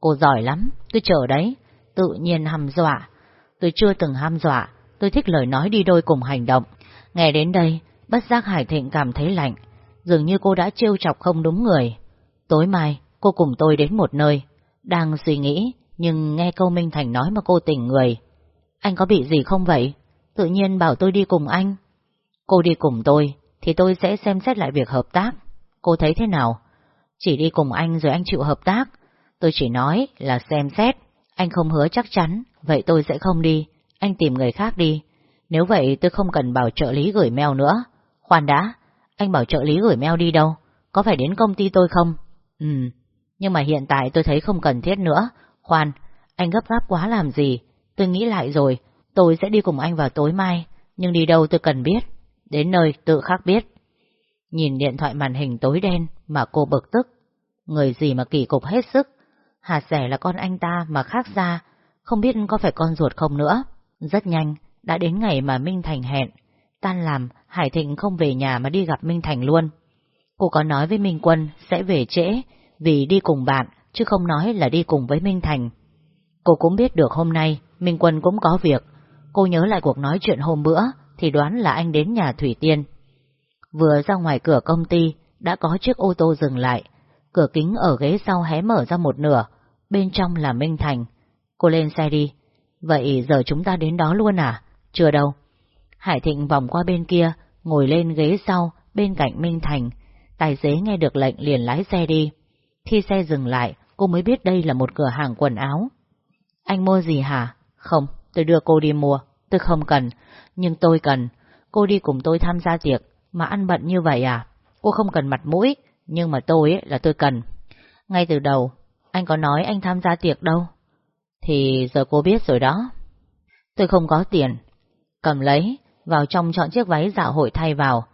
Cô giỏi lắm, tôi chờ đấy. Tự nhiên hăm dọa. Tôi chưa từng hăm dọa, tôi thích lời nói đi đôi cùng hành động. Nghe đến đây, bất giác Hải Thịnh cảm thấy lạnh. Dường như cô đã trêu chọc không đúng người. Tối mai, cô cùng tôi đến một nơi. Đang suy nghĩ, nhưng nghe câu Minh Thành nói mà cô tỉnh người. Anh có bị gì không vậy? Tự nhiên bảo tôi đi cùng anh. Cô đi cùng tôi, thì tôi sẽ xem xét lại việc hợp tác. Cô thấy thế nào? Chỉ đi cùng anh rồi anh chịu hợp tác. Tôi chỉ nói là xem xét. Anh không hứa chắc chắn, vậy tôi sẽ không đi. Anh tìm người khác đi. Nếu vậy tôi không cần bảo trợ lý gửi mail nữa. Khoan đã, anh bảo trợ lý gửi mail đi đâu? Có phải đến công ty tôi không? Ừ, nhưng mà hiện tại tôi thấy không cần thiết nữa. Khoan, anh gấp gáp quá làm gì? Tôi nghĩ lại rồi, tôi sẽ đi cùng anh vào tối mai, nhưng đi đâu tôi cần biết. Đến nơi tự khắc biết. Nhìn điện thoại màn hình tối đen mà cô bực tức. Người gì mà kỳ cục hết sức. Hà sẻ là con anh ta mà khác ra, không biết có phải con ruột không nữa. Rất nhanh, đã đến ngày mà Minh Thành hẹn. Tan làm, Hải Thịnh không về nhà mà đi gặp Minh Thành luôn. Cô có nói với Minh Quân sẽ về trễ vì đi cùng bạn, chứ không nói là đi cùng với Minh Thành. Cô cũng biết được hôm nay Minh Quân cũng có việc. Cô nhớ lại cuộc nói chuyện hôm bữa thì đoán là anh đến nhà Thủy Tiên. Vừa ra ngoài cửa công ty đã có chiếc ô tô dừng lại. Cửa kính ở ghế sau hé mở ra một nửa, bên trong là Minh Thành. Cô lên xe đi. Vậy giờ chúng ta đến đó luôn à? Chưa đâu. Hải Thịnh vòng qua bên kia, ngồi lên ghế sau, bên cạnh Minh Thành. Tài xế nghe được lệnh liền lái xe đi. Khi xe dừng lại, cô mới biết đây là một cửa hàng quần áo. Anh mua gì hả? Không, tôi đưa cô đi mua. Tôi không cần, nhưng tôi cần. Cô đi cùng tôi tham gia tiệc, mà ăn bận như vậy à? Cô không cần mặt mũi, nhưng mà tôi ấy là tôi cần. Ngay từ đầu, anh có nói anh tham gia tiệc đâu. Thì giờ cô biết rồi đó. Tôi không có tiền. Cầm lấy, vào trong chọn chiếc váy dạ hội thay vào.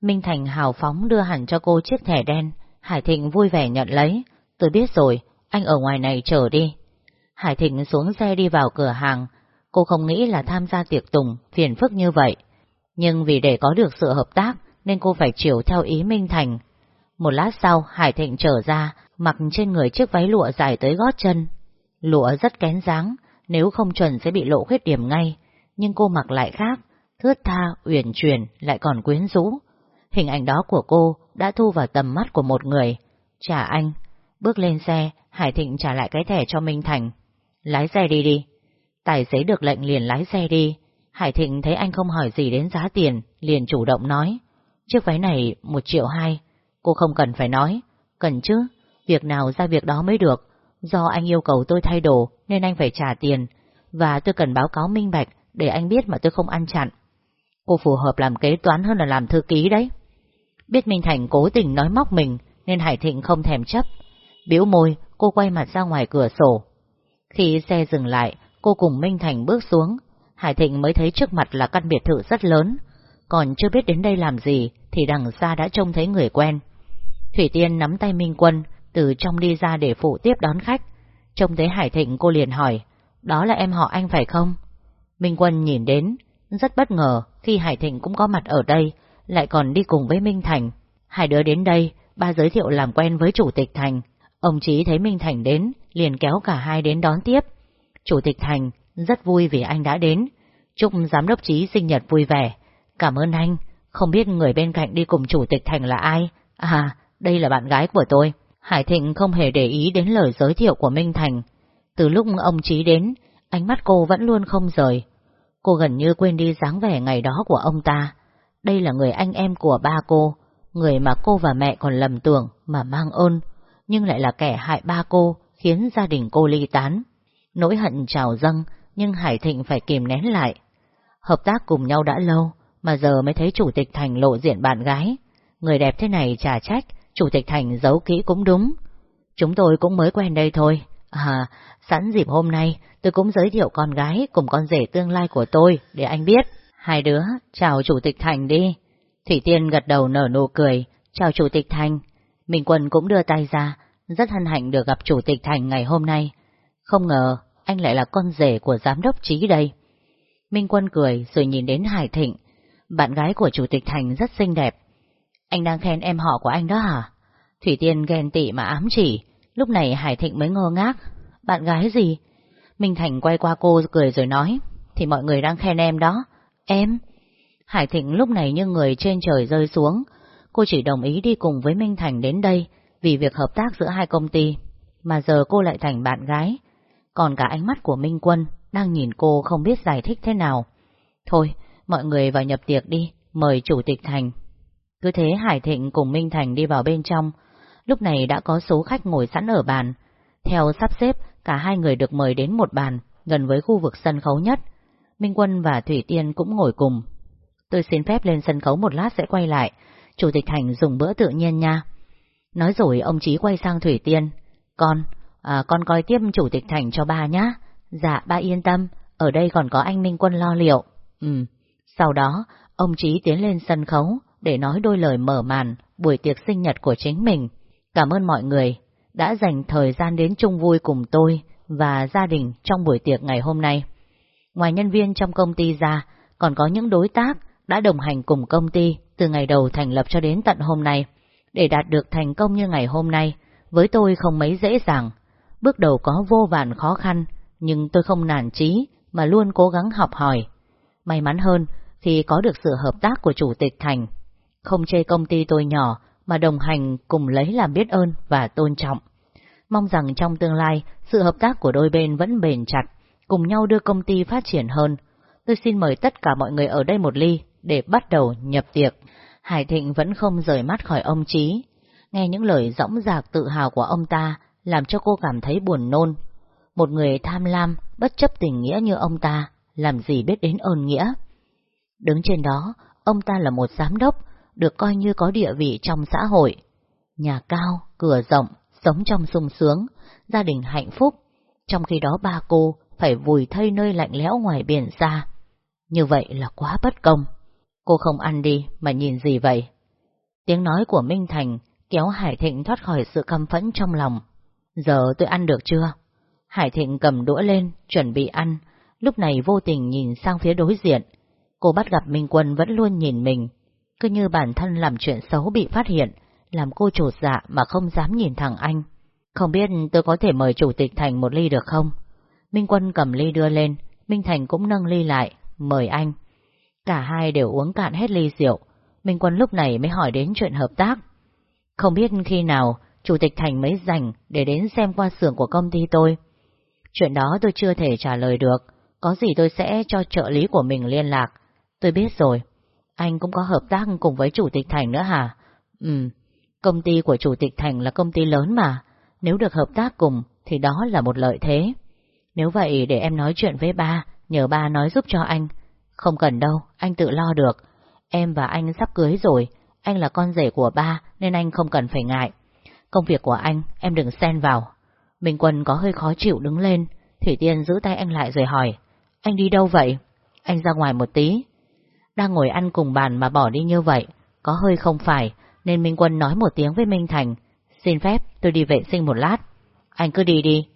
Minh Thành hào phóng đưa hẳn cho cô chiếc thẻ đen. Hải Thịnh vui vẻ nhận lấy. Tôi biết rồi, anh ở ngoài này chờ đi. Hải Thịnh xuống xe đi vào cửa hàng. Cô không nghĩ là tham gia tiệc tùng, phiền phức như vậy. Nhưng vì để có được sự hợp tác, nên cô phải chiều theo ý Minh Thành. Một lát sau, Hải Thịnh trở ra, mặc trên người chiếc váy lụa dài tới gót chân. Lụa rất kén dáng, nếu không chuẩn sẽ bị lộ khuyết điểm ngay. Nhưng cô mặc lại khác, thướt tha, uyển chuyển, lại còn quyến rũ. Hình ảnh đó của cô đã thu vào tầm mắt của một người. Trả anh. Bước lên xe, Hải Thịnh trả lại cái thẻ cho Minh Thành. Lái xe đi đi. Tài xế được lệnh liền lái xe đi. Hải Thịnh thấy anh không hỏi gì đến giá tiền, liền chủ động nói. Chiếc váy này một triệu hai. Cô không cần phải nói. Cần chứ, việc nào ra việc đó mới được. Do anh yêu cầu tôi thay đồ nên anh phải trả tiền. Và tôi cần báo cáo minh bạch để anh biết mà tôi không ăn chặn. Cô phù hợp làm kế toán hơn là làm thư ký đấy. Biết Minh Thành cố tình nói móc mình nên Hải Thịnh không thèm chấp. Biểu môi, cô quay mặt ra ngoài cửa sổ, khi xe dừng lại, cô cùng Minh Thành bước xuống, Hải Thịnh mới thấy trước mặt là căn biệt thự rất lớn. còn chưa biết đến đây làm gì thì đằng xa đã trông thấy người quen. Thủy Tiên nắm tay Minh Quân, từ trong đi ra để phụ tiếp đón khách. Trông thấy Hải Thịnh cô liền hỏi, đó là em họ anh phải không? Minh Quân nhìn đến, rất bất ngờ khi Hải Thịnh cũng có mặt ở đây, lại còn đi cùng với Minh Thành. Hai đứa đến đây, ba giới thiệu làm quen với Chủ tịch Thành. Ông Chí thấy Minh Thành đến, liền kéo cả hai đến đón tiếp. Chủ tịch Thành rất vui vì anh đã đến. Chúc Giám đốc Chí sinh nhật vui vẻ. Cảm ơn anh, không biết người bên cạnh đi cùng Chủ tịch Thành là ai? À, đây là bạn gái của tôi. Hải Thịnh không hề để ý đến lời giới thiệu của Minh Thành. Từ lúc ông Chí đến, ánh mắt cô vẫn luôn không rời. Cô gần như quên đi dáng vẻ ngày đó của ông ta. Đây là người anh em của ba cô, người mà cô và mẹ còn lầm tưởng mà mang ơn, nhưng lại là kẻ hại ba cô, khiến gia đình cô ly tán. Nỗi hận trào dâng, nhưng Hải Thịnh phải kìm nén lại. Hợp tác cùng nhau đã lâu, mà giờ mới thấy Chủ tịch Thành lộ diện bạn gái. Người đẹp thế này trả trách, Chủ tịch Thành giấu kỹ cũng đúng. Chúng tôi cũng mới quen đây thôi. À, sẵn dịp hôm nay, tôi cũng giới thiệu con gái cùng con rể tương lai của tôi để anh biết. Hai đứa, chào Chủ tịch Thành đi. Thủy Tiên gật đầu nở nụ cười, chào Chủ tịch Thành. Minh Quân cũng đưa tay ra, rất hân hạnh được gặp Chủ tịch Thành ngày hôm nay. Không ngờ, anh lại là con rể của Giám đốc Trí đây. Minh Quân cười rồi nhìn đến Hải Thịnh. Bạn gái của Chủ tịch Thành rất xinh đẹp. Anh đang khen em họ của anh đó hả? Thủy Tiên ghen tị mà ám chỉ. Lúc này Hải Thịnh mới ngơ ngác. Bạn gái gì? Minh Thành quay qua cô cười rồi nói. Thì mọi người đang khen em đó. Em? Hải Thịnh lúc này như người trên trời rơi xuống. Cô chỉ đồng ý đi cùng với Minh Thành đến đây vì việc hợp tác giữa hai công ty. Mà giờ cô lại thành bạn gái. Còn cả ánh mắt của Minh Quân đang nhìn cô không biết giải thích thế nào. Thôi, mọi người vào nhập tiệc đi, mời Chủ tịch Thành. Cứ thế Hải Thịnh cùng Minh Thành đi vào bên trong. Lúc này đã có số khách ngồi sẵn ở bàn. Theo sắp xếp, cả hai người được mời đến một bàn, gần với khu vực sân khấu nhất. Minh Quân và Thủy Tiên cũng ngồi cùng. Tôi xin phép lên sân khấu một lát sẽ quay lại. Chủ tịch Thành dùng bữa tự nhiên nha. Nói rồi ông Chí quay sang Thủy Tiên. Con, à, con coi tiếp Chủ tịch Thành cho ba nhá. Dạ, ba yên tâm, ở đây còn có anh Minh Quân lo liệu. Ừ. Sau đó, ông Chí tiến lên sân khấu để nói đôi lời mở màn buổi tiệc sinh nhật của chính mình. Cảm ơn mọi người đã dành thời gian đến chung vui cùng tôi và gia đình trong buổi tiệc ngày hôm nay. Ngoài nhân viên trong công ty ra, còn có những đối tác đã đồng hành cùng công ty từ ngày đầu thành lập cho đến tận hôm nay. Để đạt được thành công như ngày hôm nay, với tôi không mấy dễ dàng. Bước đầu có vô vàn khó khăn, nhưng tôi không nản chí mà luôn cố gắng học hỏi. May mắn hơn khi có được sự hợp tác của Chủ tịch Thành. Không chê công ty tôi nhỏ mà đồng hành cùng lấy làm biết ơn và tôn trọng. Mong rằng trong tương lai, sự hợp tác của đôi bên vẫn bền chặt, cùng nhau đưa công ty phát triển hơn. Tôi xin mời tất cả mọi người ở đây một ly để bắt đầu nhập tiệc. Hải Thịnh vẫn không rời mắt khỏi ông Chí. Nghe những lời dõng dạc tự hào của ông ta làm cho cô cảm thấy buồn nôn. Một người tham lam, bất chấp tình nghĩa như ông ta, làm gì biết đến ơn nghĩa. Đứng trên đó, ông ta là một giám đốc, được coi như có địa vị trong xã hội. Nhà cao, cửa rộng, sống trong sung sướng, gia đình hạnh phúc, trong khi đó ba cô phải vùi thây nơi lạnh lẽo ngoài biển xa. Như vậy là quá bất công. Cô không ăn đi mà nhìn gì vậy? Tiếng nói của Minh Thành kéo Hải Thịnh thoát khỏi sự căm phẫn trong lòng. Giờ tôi ăn được chưa? Hải Thịnh cầm đũa lên, chuẩn bị ăn, lúc này vô tình nhìn sang phía đối diện. Cô bắt gặp Minh Quân vẫn luôn nhìn mình, cứ như bản thân làm chuyện xấu bị phát hiện, làm cô trột dạ mà không dám nhìn thẳng anh. Không biết tôi có thể mời Chủ tịch Thành một ly được không? Minh Quân cầm ly đưa lên, Minh Thành cũng nâng ly lại, mời anh. Cả hai đều uống cạn hết ly rượu, Minh Quân lúc này mới hỏi đến chuyện hợp tác. Không biết khi nào Chủ tịch Thành mới rảnh để đến xem qua xưởng của công ty tôi. Chuyện đó tôi chưa thể trả lời được, có gì tôi sẽ cho trợ lý của mình liên lạc. Tôi biết rồi. Anh cũng có hợp tác cùng với Chủ tịch Thành nữa hả? Ừ, công ty của Chủ tịch Thành là công ty lớn mà. Nếu được hợp tác cùng thì đó là một lợi thế. Nếu vậy để em nói chuyện với ba, nhờ ba nói giúp cho anh. Không cần đâu, anh tự lo được. Em và anh sắp cưới rồi, anh là con rể của ba nên anh không cần phải ngại. Công việc của anh, em đừng xen vào. Minh Quân có hơi khó chịu đứng lên, Thủy Tiên giữ tay anh lại rồi hỏi. Anh đi đâu vậy? Anh ra ngoài một tí. Đang ngồi ăn cùng bàn mà bỏ đi như vậy, có hơi không phải, nên Minh Quân nói một tiếng với Minh Thành. Xin phép, tôi đi vệ sinh một lát. Anh cứ đi đi.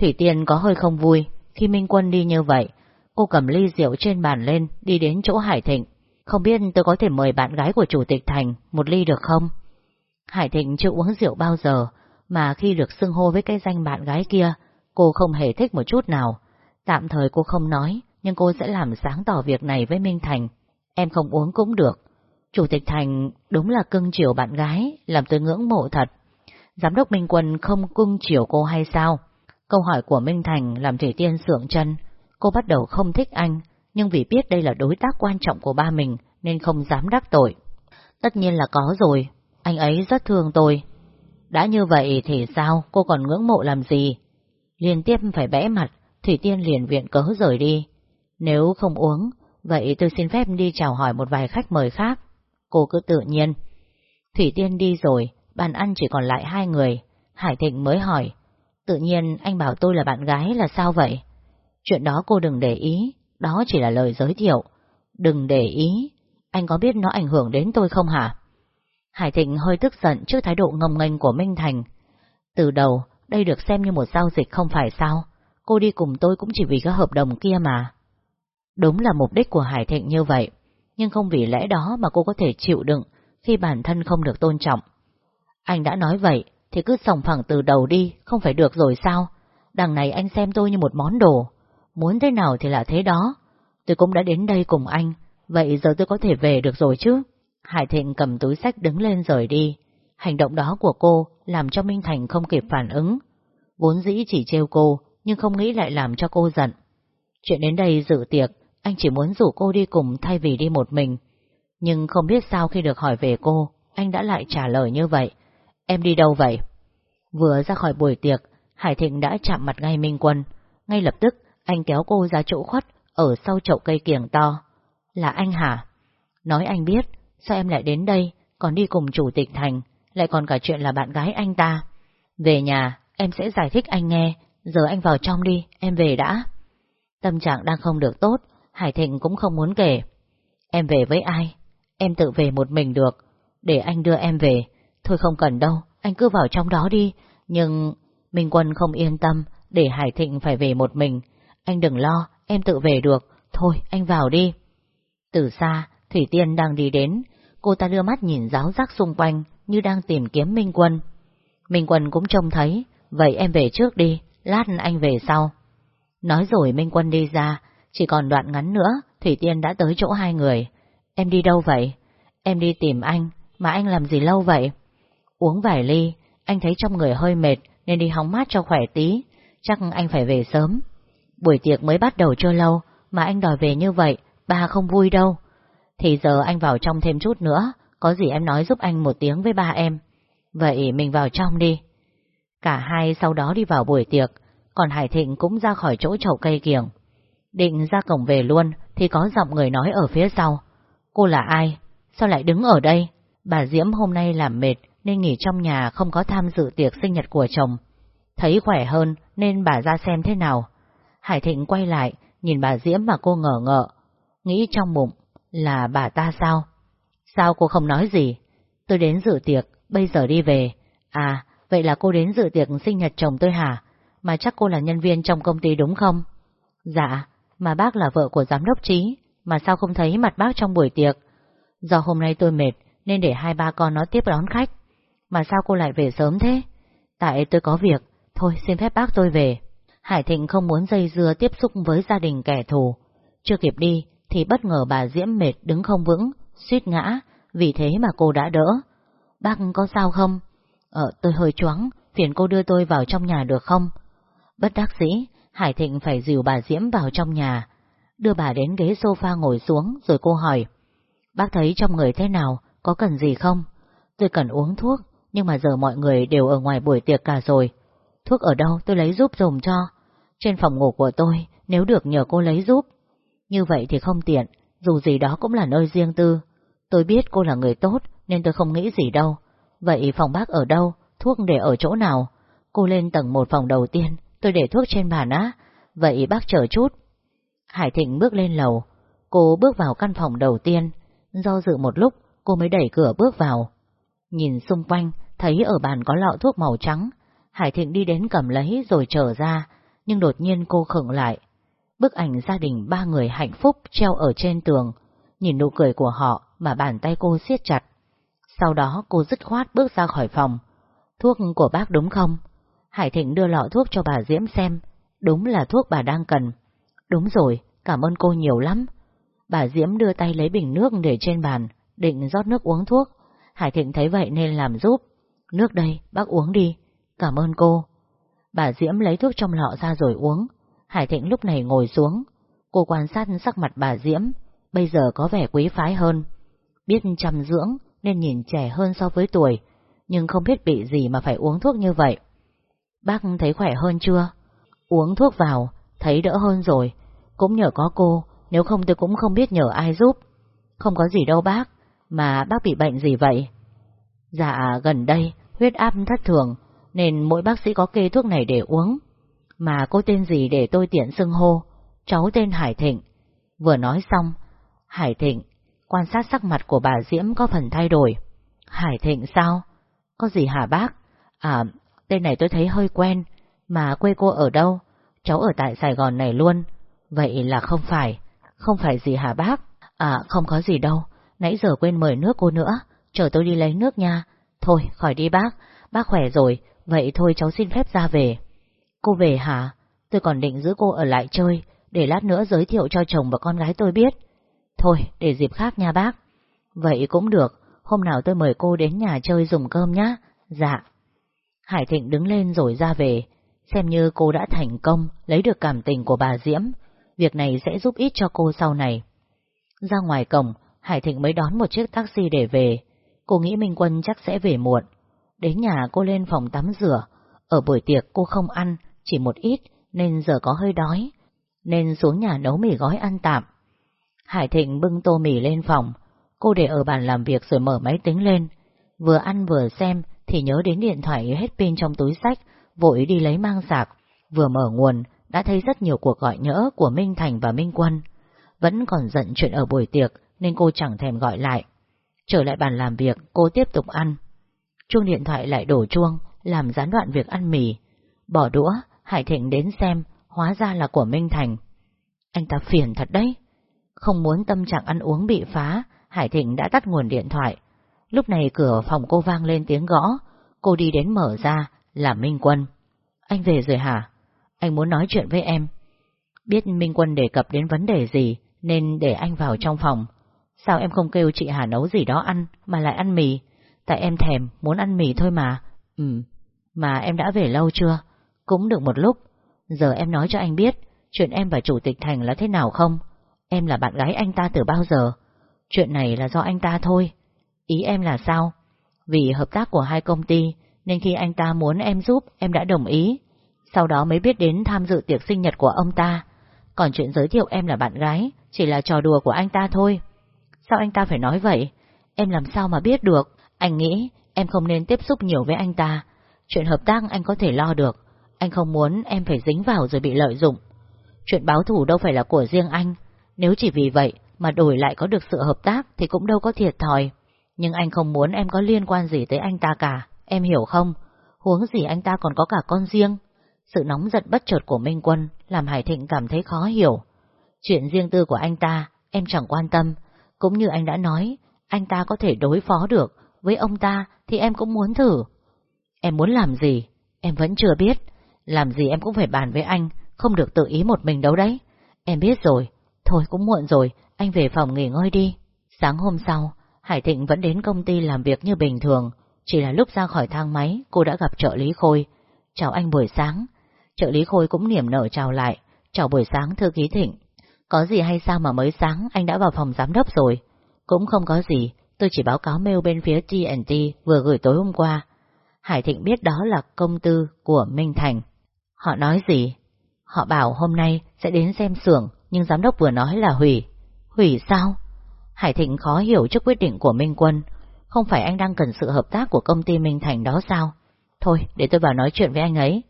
Thủy Tiên có hơi không vui, khi Minh Quân đi như vậy, cô cầm ly rượu trên bàn lên, đi đến chỗ Hải Thịnh. Không biết tôi có thể mời bạn gái của Chủ tịch Thành một ly được không? Hải Thịnh chưa uống rượu bao giờ, mà khi được xưng hô với cái danh bạn gái kia, cô không hề thích một chút nào. Tạm thời cô không nói, nhưng cô sẽ làm sáng tỏ việc này với Minh Thành. Em không uống cũng được. Chủ tịch Thành đúng là cưng chiều bạn gái, làm tôi ngưỡng mộ thật. Giám đốc Minh Quân không cưng chiều cô hay sao? Câu hỏi của Minh Thành làm Thủy Tiên sượng chân. Cô bắt đầu không thích anh, nhưng vì biết đây là đối tác quan trọng của ba mình nên không dám đắc tội. Tất nhiên là có rồi, anh ấy rất thương tôi. Đã như vậy thì sao, cô còn ngưỡng mộ làm gì? Liên tiếp phải bẽ mặt, Thủy Tiên liền viện cớ rời đi. Nếu không uống, vậy tôi xin phép đi chào hỏi một vài khách mời khác. Cô cứ tự nhiên. Thủy Tiên đi rồi, bàn ăn chỉ còn lại hai người. Hải Thịnh mới hỏi, tự nhiên anh bảo tôi là bạn gái là sao vậy? Chuyện đó cô đừng để ý, đó chỉ là lời giới thiệu. Đừng để ý, anh có biết nó ảnh hưởng đến tôi không hả? Hải Thịnh hơi tức giận trước thái độ ngông nghênh của Minh Thành. Từ đầu, đây được xem như một giao dịch không phải sao? Cô đi cùng tôi cũng chỉ vì cái hợp đồng kia mà. Đúng là mục đích của Hải Thịnh như vậy, nhưng không vì lẽ đó mà cô có thể chịu đựng khi bản thân không được tôn trọng. Anh đã nói vậy, thì cứ sòng phẳng từ đầu đi, không phải được rồi sao? Đằng này anh xem tôi như một món đồ. Muốn thế nào thì là thế đó. Tôi cũng đã đến đây cùng anh, vậy giờ tôi có thể về được rồi chứ? Hải Thịnh cầm túi sách đứng lên rời đi. Hành động đó của cô làm cho Minh Thành không kịp phản ứng. Vốn dĩ chỉ trêu cô, nhưng không nghĩ lại làm cho cô giận. Chuyện đến đây dự tiệc, anh chỉ muốn rủ cô đi cùng thay vì đi một mình. Nhưng không biết sao khi được hỏi về cô, anh đã lại trả lời như vậy. Em đi đâu vậy? Vừa ra khỏi buổi tiệc, Hải Thịnh đã chạm mặt ngay Minh Quân. Ngay lập tức, anh kéo cô ra chỗ khuất, ở sau chậu cây kiểng to. Là anh hả? Nói anh biết, sao em lại đến đây, còn đi cùng chủ tịch thành, lại còn cả chuyện là bạn gái anh ta. Về nhà, em sẽ giải thích anh nghe, giờ anh vào trong đi, em về đã. Tâm trạng đang không được tốt, Hải Thịnh cũng không muốn kể. Em về với ai? Em tự về một mình được, để anh đưa em về. Thôi không cần đâu, anh cứ vào trong đó đi, nhưng... Minh Quân không yên tâm, để Hải Thịnh phải về một mình. Anh đừng lo, em tự về được, thôi anh vào đi. Từ xa, Thủy Tiên đang đi đến, cô ta đưa mắt nhìn giáo giác xung quanh như đang tìm kiếm Minh Quân. Minh Quân cũng trông thấy, vậy em về trước đi, lát anh về sau. Nói rồi Minh Quân đi ra, chỉ còn đoạn ngắn nữa, Thủy Tiên đã tới chỗ hai người. Em đi đâu vậy? Em đi tìm anh, mà anh làm gì lâu vậy? Uống vài ly, anh thấy trong người hơi mệt nên đi hóng mát cho khỏe tí, chắc anh phải về sớm. Buổi tiệc mới bắt đầu chưa lâu mà anh đòi về như vậy, ba không vui đâu. Thì giờ anh vào trong thêm chút nữa, có gì em nói giúp anh một tiếng với ba em. Vậy mình vào trong đi. Cả hai sau đó đi vào buổi tiệc, còn Hải Thịnh cũng ra khỏi chỗ chậu cây kiểng. Định ra cổng về luôn thì có giọng người nói ở phía sau. Cô là ai? Sao lại đứng ở đây? Bà Diễm hôm nay làm mệt nên nghỉ trong nhà không có tham dự tiệc sinh nhật của chồng. Thấy khỏe hơn nên bà ra xem thế nào. Hải Thịnh quay lại, nhìn bà Diễm mà cô ngờ ngợ. Nghĩ trong bụng là bà ta sao? Sao cô không nói gì? Tôi đến dự tiệc, bây giờ đi về. À, vậy là cô đến dự tiệc sinh nhật chồng tôi hả? Mà chắc cô là nhân viên trong công ty đúng không? Dạ, mà bác là vợ của giám đốc trí, mà sao không thấy mặt bác trong buổi tiệc? Do hôm nay tôi mệt, nên để hai ba con nó tiếp đón khách. Mà sao cô lại về sớm thế? Tại tôi có việc, thôi xin phép bác tôi về. Hải Thịnh không muốn dây dưa tiếp xúc với gia đình kẻ thù. Chưa kịp đi, thì bất ngờ bà Diễm mệt đứng không vững, suýt ngã, vì thế mà cô đã đỡ. Bác có sao không? Ờ, tôi hơi choáng, phiền cô đưa tôi vào trong nhà được không? Bất đắc dĩ, Hải Thịnh phải dìu bà Diễm vào trong nhà, đưa bà đến ghế sofa ngồi xuống rồi cô hỏi. Bác thấy trong người thế nào, có cần gì không? Tôi cần uống thuốc, nhưng mà giờ mọi người đều ở ngoài buổi tiệc cả rồi. Thuốc ở đâu tôi lấy giúp dùng cho. Trên phòng ngủ của tôi, nếu được nhờ cô lấy giúp. Như vậy thì không tiện, dù gì đó cũng là nơi riêng tư. Tôi biết cô là người tốt, nên tôi không nghĩ gì đâu. Vậy phòng bác ở đâu, thuốc để ở chỗ nào? Cô lên tầng một phòng đầu tiên, tôi để thuốc trên bàn á. Vậy bác chờ chút. Hải Thịnh bước lên lầu. Cô bước vào căn phòng đầu tiên, do dự một lúc cô mới đẩy cửa bước vào. Nhìn xung quanh, thấy ở bàn có lọ thuốc màu trắng, Hải Thịnh đi đến cầm lấy rồi trở ra, nhưng đột nhiên cô khựng lại. Bức ảnh gia đình ba người hạnh phúc treo ở trên tường, nhìn nụ cười của họ mà bàn tay cô siết chặt. Sau đó cô dứt khoát bước ra khỏi phòng. Thuốc của bác đúng không? Hải Thịnh đưa lọ thuốc cho bà Diễm xem, đúng là thuốc bà đang cần. Đúng rồi, cảm ơn cô nhiều lắm. Bà Diễm đưa tay lấy bình nước để trên bàn, định rót nước uống thuốc. Hải Thịnh thấy vậy nên làm giúp. Nước đây, bác uống đi. Cảm ơn cô. Bà Diễm lấy thuốc trong lọ ra rồi uống. Hải Thịnh lúc này ngồi xuống. Cô quan sát sắc mặt bà Diễm, bây giờ có vẻ quý phái hơn. Biết chăm dưỡng nên nhìn trẻ hơn so với tuổi, nhưng không biết bị gì mà phải uống thuốc như vậy. Bác thấy khỏe hơn chưa? Uống thuốc vào, thấy đỡ hơn rồi. Cũng nhờ có cô, nếu không tôi cũng không biết nhờ ai giúp. Không có gì đâu bác, mà bác bị bệnh gì vậy? Dạ, gần đây, huyết áp thất thường, nên mỗi bác sĩ có kê thuốc này để uống. Mà cô tên gì để tôi tiện xưng hô? Cháu tên Hải Thịnh. Vừa nói xong, Hải Thịnh, quan sát sắc mặt của bà Diễm có phần thay đổi. Hải Thịnh sao? Có gì hả bác? À, tên này tôi thấy hơi quen, mà quê cô ở đâu? Cháu ở tại Sài Gòn này luôn. Vậy là không phải, không phải gì hả bác? À, không có gì đâu, nãy giờ quên mời nước cô nữa, chờ tôi đi lấy nước nha. Thôi, khỏi đi bác, bác khỏe rồi, vậy thôi cháu xin phép ra về. Cô về hả? Tôi còn định giữ cô ở lại chơi, để lát nữa giới thiệu cho chồng và con gái tôi biết. Thôi, để dịp khác nha bác. Vậy cũng được, hôm nào tôi mời cô đến nhà chơi dùng cơm nhá. Dạ. Hải Thịnh đứng lên rồi ra về, xem như cô đã thành công lấy được cảm tình của bà Diễm. Việc này sẽ giúp ích cho cô sau này. Ra ngoài cổng, Hải Thịnh mới đón một chiếc taxi để về. Cô nghĩ Minh Quân chắc sẽ về muộn. Đến nhà cô lên phòng tắm rửa. Ở buổi tiệc cô không ăn, chỉ một ít, nên giờ có hơi đói. Nên xuống nhà nấu mì gói ăn tạm. Hải Thịnh bưng tô mì lên phòng. Cô để ở bàn làm việc rồi mở máy tính lên. Vừa ăn vừa xem thì nhớ đến điện thoại hết pin trong túi sách, vội đi lấy mang sạc. Vừa mở nguồn, đã thấy rất nhiều cuộc gọi nhỡ của Minh Thành và Minh Quân. Vẫn còn giận chuyện ở buổi tiệc nên cô chẳng thèm gọi lại. Trở lại bàn làm việc, cô tiếp tục ăn. Chuông điện thoại lại đổ chuông, làm gián đoạn việc ăn mì. Bỏ đũa, Hải Thịnh đến xem, hóa ra là của Minh Thành. Anh ta phiền thật đấy. Không muốn tâm trạng ăn uống bị phá, Hải Thịnh đã tắt nguồn điện thoại. Lúc này cửa phòng cô vang lên tiếng gõ, cô đi đến mở ra, là Minh Quân. Anh về rồi hả? Anh muốn nói chuyện với em. Biết Minh Quân đề cập đến vấn đề gì, nên để anh vào trong phòng. Sao em không kêu chị Hà nấu gì đó ăn, mà lại ăn mì? Tại em thèm, muốn ăn mì thôi mà. Ừ, mà em đã về lâu chưa? Cũng được một lúc. Giờ em nói cho anh biết, chuyện em và Chủ tịch Thành là thế nào không? Em là bạn gái anh ta từ bao giờ? Chuyện này là do anh ta thôi. Ý em là sao? Vì hợp tác của hai công ty, nên khi anh ta muốn em giúp, em đã đồng ý. Sau đó mới biết đến tham dự tiệc sinh nhật của ông ta. Còn chuyện giới thiệu em là bạn gái, chỉ là trò đùa của anh ta thôi. Sao anh ta phải nói vậy? Em làm sao mà biết được? Anh nghĩ em không nên tiếp xúc nhiều với anh ta. Chuyện hợp tác anh có thể lo được. Anh không muốn em phải dính vào rồi bị lợi dụng. Chuyện báo thủ đâu phải là của riêng anh. Nếu chỉ vì vậy mà đổi lại có được sự hợp tác thì cũng đâu có thiệt thòi. Nhưng anh không muốn em có liên quan gì tới anh ta cả, em hiểu không? Huống gì anh ta còn có cả con riêng. Sự nóng giận bất chợt của Minh Quân làm Hải Thịnh cảm thấy khó hiểu. Chuyện riêng tư của anh ta, em chẳng quan tâm. Cũng như anh đã nói, anh ta có thể đối phó được, với ông ta thì em cũng muốn thử. Em muốn làm gì? Em vẫn chưa biết. Làm gì em cũng phải bàn với anh, không được tự ý một mình đâu đấy. Em biết rồi. Thôi cũng muộn rồi, anh về phòng nghỉ ngơi đi. Sáng hôm sau, Hải Thịnh vẫn đến công ty làm việc như bình thường. Chỉ là lúc ra khỏi thang máy, cô đã gặp trợ lý Khôi. Chào anh buổi sáng. Trợ lý Khôi cũng niềm nở chào lại. Chào buổi sáng thư ký Thịnh. Có gì hay sao mà mới sáng anh đã vào phòng giám đốc rồi? Cũng không có gì, tôi chỉ báo cáo mail bên phía TNT vừa gửi tối hôm qua. Hải Thịnh biết đó là công tư của Minh Thành. Họ nói gì? Họ bảo hôm nay sẽ đến xem xưởng, nhưng giám đốc vừa nói là hủy. Hủy sao? Hải Thịnh khó hiểu trước quyết định của Minh Quân. Không phải anh đang cần sự hợp tác của công ty Minh Thành đó sao? Thôi, để tôi vào nói chuyện với anh ấy.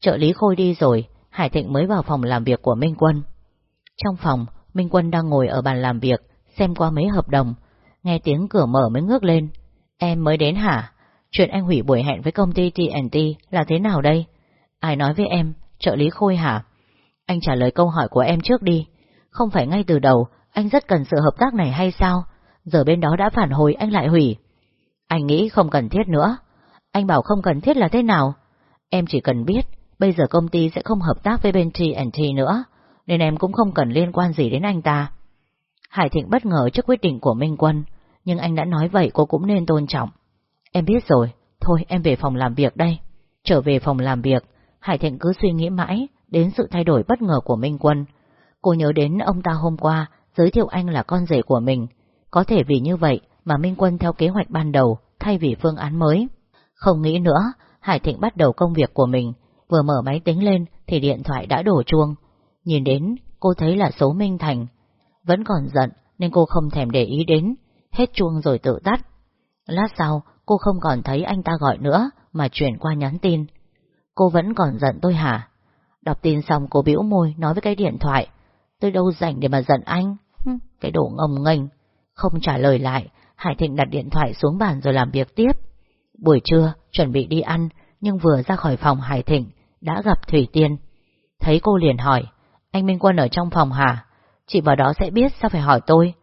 Trợ lý Khôi đi rồi, Hải Thịnh mới vào phòng làm việc của Minh Quân. Trong phòng, Minh Quân đang ngồi ở bàn làm việc, xem qua mấy hợp đồng. Nghe tiếng cửa mở mới ngước lên. Em mới đến hả? Chuyện anh hủy buổi hẹn với công ty TNT là thế nào đây? Ai nói với em, trợ lý Khôi hả? Anh trả lời câu hỏi của em trước đi. Không phải ngay từ đầu, anh rất cần sự hợp tác này hay sao? Giờ bên đó đã phản hồi anh lại hủy. Anh nghĩ không cần thiết nữa. Anh bảo không cần thiết là thế nào? Em chỉ cần biết, bây giờ công ty sẽ không hợp tác với bên TNT nữa, nên em cũng không cần liên quan gì đến anh ta. Hải Thịnh bất ngờ trước quyết định của Minh Quân, nhưng anh đã nói vậy cô cũng nên tôn trọng. Em biết rồi, thôi em về phòng làm việc đây. Trở về phòng làm việc, Hải Thịnh cứ suy nghĩ mãi đến sự thay đổi bất ngờ của Minh Quân. Cô nhớ đến ông ta hôm qua giới thiệu anh là con rể của mình. Có thể vì như vậy mà Minh Quân theo kế hoạch ban đầu thay vì phương án mới. Không nghĩ nữa, Hải Thịnh bắt đầu công việc của mình. Vừa mở máy tính lên thì điện thoại đã đổ chuông. Nhìn đến, cô thấy là số Minh Thành. Vẫn còn giận nên cô không thèm để ý đến. Hết chuông rồi tự tắt. Lát sau, cô không còn thấy anh ta gọi nữa mà chuyển qua nhắn tin. Cô vẫn còn giận tôi hả? Đọc tin xong cô bĩu môi nói với cái điện thoại. Tôi đâu rảnh để mà giận anh cái đồ ngông nghênh. Không trả lời lại, Hải Thịnh đặt điện thoại xuống bàn rồi làm việc tiếp. Buổi trưa, chuẩn bị đi ăn, nhưng vừa ra khỏi phòng Hải Thịnh, đã gặp Thủy Tiên. Thấy cô liền hỏi, anh Minh Quân ở trong phòng hả? Chị vào đó sẽ biết sao phải hỏi tôi.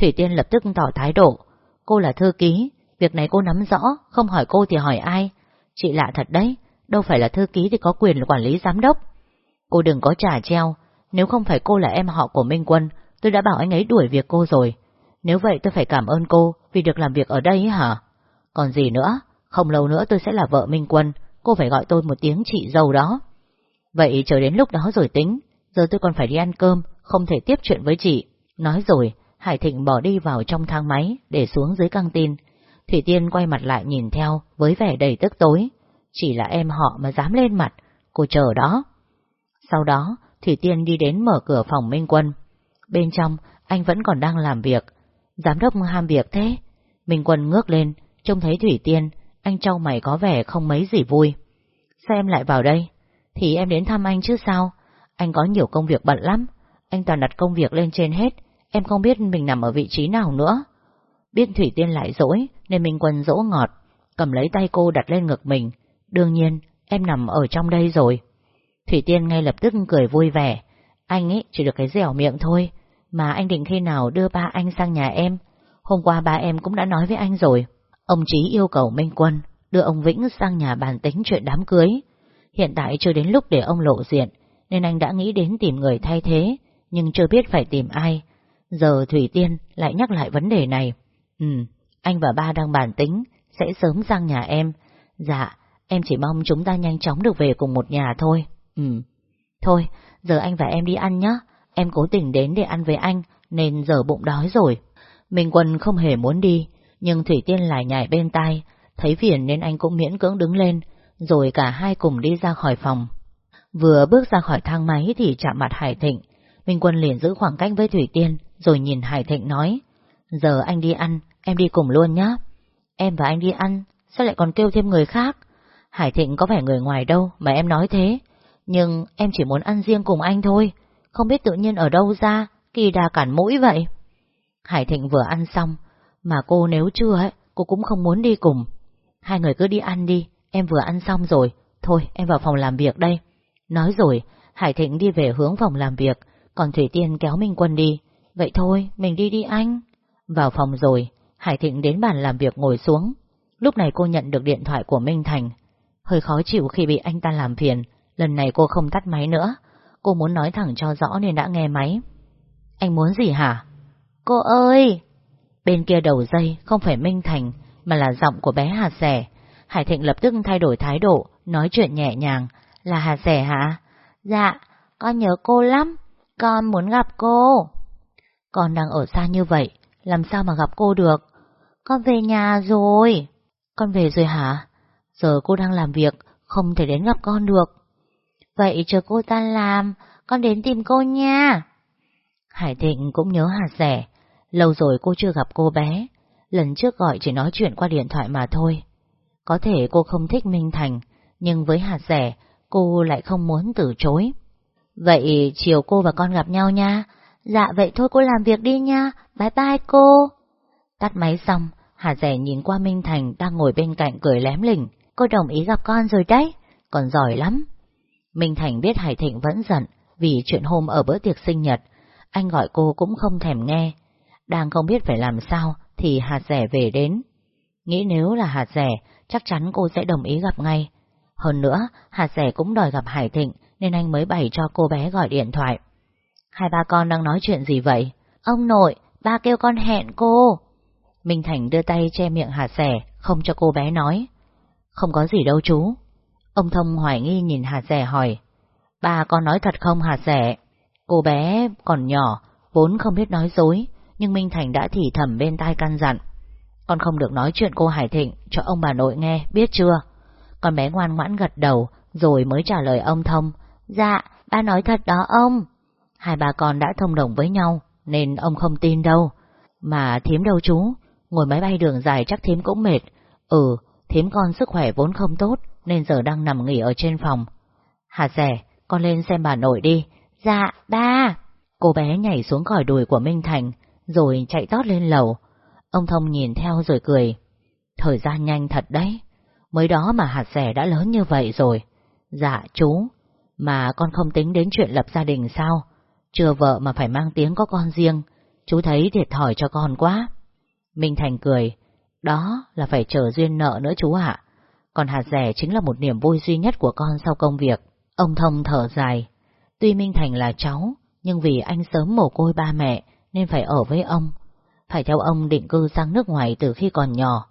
Thủy Tiên lập tức tỏ thái độ. Cô là thư ký, việc này cô nắm rõ, không hỏi cô thì hỏi ai. Chị lạ thật đấy, đâu phải là thư ký thì có quyền quản lý giám đốc. Cô đừng có trả treo, nếu không phải cô là em họ của Minh Quân, tôi đã bảo anh ấy đuổi việc cô rồi. Nếu vậy tôi phải cảm ơn cô vì được làm việc ở đây hả? Còn gì nữa, không lâu nữa tôi sẽ là vợ Minh Quân, cô phải gọi tôi một tiếng chị dâu đó. Vậy chờ đến lúc đó rồi tính, giờ tôi còn phải đi ăn cơm, không thể tiếp chuyện với chị. Nói rồi, Hải Thịnh bỏ đi vào trong thang máy để xuống dưới căng tin. Thủy Tiên quay mặt lại nhìn theo với vẻ đầy tức tối. Chỉ là em họ mà dám lên mặt, cô chờ đó. Sau đó, Thủy Tiên đi đến mở cửa phòng Minh Quân. Bên trong, anh vẫn còn đang làm việc. Giám đốc ham việc thế. Minh Quân ngước lên, trông thấy Thủy Tiên, anh trao mày có vẻ không mấy gì vui. Sao em lại vào đây? Thì em đến thăm anh chứ sao? Anh có nhiều công việc bận lắm. Anh toàn đặt công việc lên trên hết. Em không biết mình nằm ở vị trí nào nữa. Biết Thủy Tiên lại dỗi, nên Minh Quân dỗ ngọt, cầm lấy tay cô đặt lên ngực mình. Đương nhiên, em nằm ở trong đây rồi. Thủy Tiên ngay lập tức cười vui vẻ. Anh ấy chỉ được cái dẻo miệng thôi, mà anh định khi nào đưa ba anh sang nhà em. Hôm qua ba em cũng đã nói với anh rồi. Ông Chí yêu cầu Minh Quân đưa ông Vĩnh sang nhà bàn tính chuyện đám cưới. Hiện tại chưa đến lúc để ông lộ diện, nên anh đã nghĩ đến tìm người thay thế, nhưng chưa biết phải tìm ai. Giờ Thủy Tiên lại nhắc lại vấn đề này. Ừ, anh và ba đang bàn tính, sẽ sớm sang nhà em. Dạ, em chỉ mong chúng ta nhanh chóng được về cùng một nhà thôi. Ừ. Thôi, giờ anh và em đi ăn nhé. Em cố tình đến để ăn với anh, nên giờ bụng đói rồi. Minh Quân không hề muốn đi, nhưng Thủy Tiên lại nhảy bên tai, thấy phiền nên anh cũng miễn cưỡng đứng lên, rồi cả hai cùng đi ra khỏi phòng. Vừa bước ra khỏi thang máy thì chạm mặt Hải Thịnh, Minh Quân liền giữ khoảng cách với Thủy Tiên, rồi nhìn Hải Thịnh nói, giờ anh đi ăn, em đi cùng luôn nhé. Em và anh đi ăn, sao lại còn kêu thêm người khác? Hải Thịnh có phải người ngoài đâu mà em nói thế, nhưng em chỉ muốn ăn riêng cùng anh thôi, không biết tự nhiên ở đâu ra, kỳ đà cản mũi vậy. Hải Thịnh vừa ăn xong, mà cô nếu chưa ấy, cô cũng không muốn đi cùng. Hai người cứ đi ăn đi, em vừa ăn xong rồi, thôi em vào phòng làm việc đây. Nói rồi, Hải Thịnh đi về hướng phòng làm việc, còn Thủy Tiên kéo Minh Quân đi. Vậy thôi, mình đi đi anh. Vào phòng rồi, Hải Thịnh đến bàn làm việc ngồi xuống. Lúc này cô nhận được điện thoại của Minh Thành. Hơi khó chịu khi bị anh ta làm phiền, lần này cô không tắt máy nữa. Cô muốn nói thẳng cho rõ nên đã nghe máy. Anh muốn gì hả? Cô ơi! Bên kia đầu dây không phải Minh Thành, mà là giọng của bé Hà Sẻ. Hải Thịnh lập tức thay đổi thái độ, nói chuyện nhẹ nhàng. Là Hà Sẻ hả? Dạ, con nhớ cô lắm. Con muốn gặp cô. Con đang ở xa như vậy, làm sao mà gặp cô được? Con về nhà rồi. Con về rồi hả? Giờ cô đang làm việc, không thể đến gặp con được. Vậy chờ cô ta làm, con đến tìm cô nha. Hải Thịnh cũng nhớ Hà Rẻ, lâu rồi cô chưa gặp cô bé, lần trước gọi chỉ nói chuyện qua điện thoại mà thôi. Có thể cô không thích Minh Thành, nhưng với Hà Rẻ, cô lại không muốn từ chối. Vậy chiều cô và con gặp nhau nha, Dạ vậy thôi cô làm việc đi nha, bye bye cô. Tắt máy xong, Hà rẻ nhìn qua Minh Thành đang ngồi bên cạnh cười lém lỉnh. Cô đồng ý gặp con rồi đấy, còn giỏi lắm. Minh Thành biết Hải Thịnh vẫn giận vì chuyện hôm ở bữa tiệc sinh nhật. Anh gọi cô cũng không thèm nghe. Đang không biết phải làm sao thì hạt rẻ về đến. Nghĩ nếu là hạt rẻ, chắc chắn cô sẽ đồng ý gặp ngay. Hơn nữa, hạt rẻ cũng đòi gặp Hải Thịnh nên anh mới bày cho cô bé gọi điện thoại. Hai ba con đang nói chuyện gì vậy? Ông nội, ba kêu con hẹn cô. Minh Thành đưa tay che miệng hạt rẻ, không cho cô bé nói. Không có gì đâu chú. Ông Thông hoài nghi nhìn hà rẻ hỏi. Ba con nói thật không hà rẻ? Cô bé còn nhỏ, vốn không biết nói dối, nhưng Minh Thành đã thì thầm bên tai căn dặn. Con không được nói chuyện cô Hải Thịnh cho ông bà nội nghe, biết chưa? Con bé ngoan ngoãn gật đầu, rồi mới trả lời ông Thông. Dạ, ba nói thật đó ông. Hai bà con đã thông đồng với nhau, nên ông không tin đâu. Mà thím đâu chú, ngồi máy bay đường dài chắc thím cũng mệt. Ừ, thím con sức khỏe vốn không tốt, nên giờ đang nằm nghỉ ở trên phòng. Hà rẻ, con lên xem bà nội đi. Dạ, ba. Cô bé nhảy xuống khỏi đùi của Minh Thành, rồi chạy tót lên lầu. Ông Thông nhìn theo rồi cười. Thời gian nhanh thật đấy. Mới đó mà hạt rẻ đã lớn như vậy rồi. Dạ, chú. Mà con không tính đến chuyện lập gia đình sao? Chưa vợ mà phải mang tiếng có con riêng. Chú thấy thiệt thòi cho con quá. Minh Thành cười. Đó là phải chờ duyên nợ nữa chú ạ. Còn hạt rẻ chính là một niềm vui duy nhất của con sau công việc. Ông Thông thở dài. Tuy Minh Thành là cháu, nhưng vì anh sớm mồ côi ba mẹ nên phải ở với ông. Phải theo ông định cư sang nước ngoài từ khi còn nhỏ.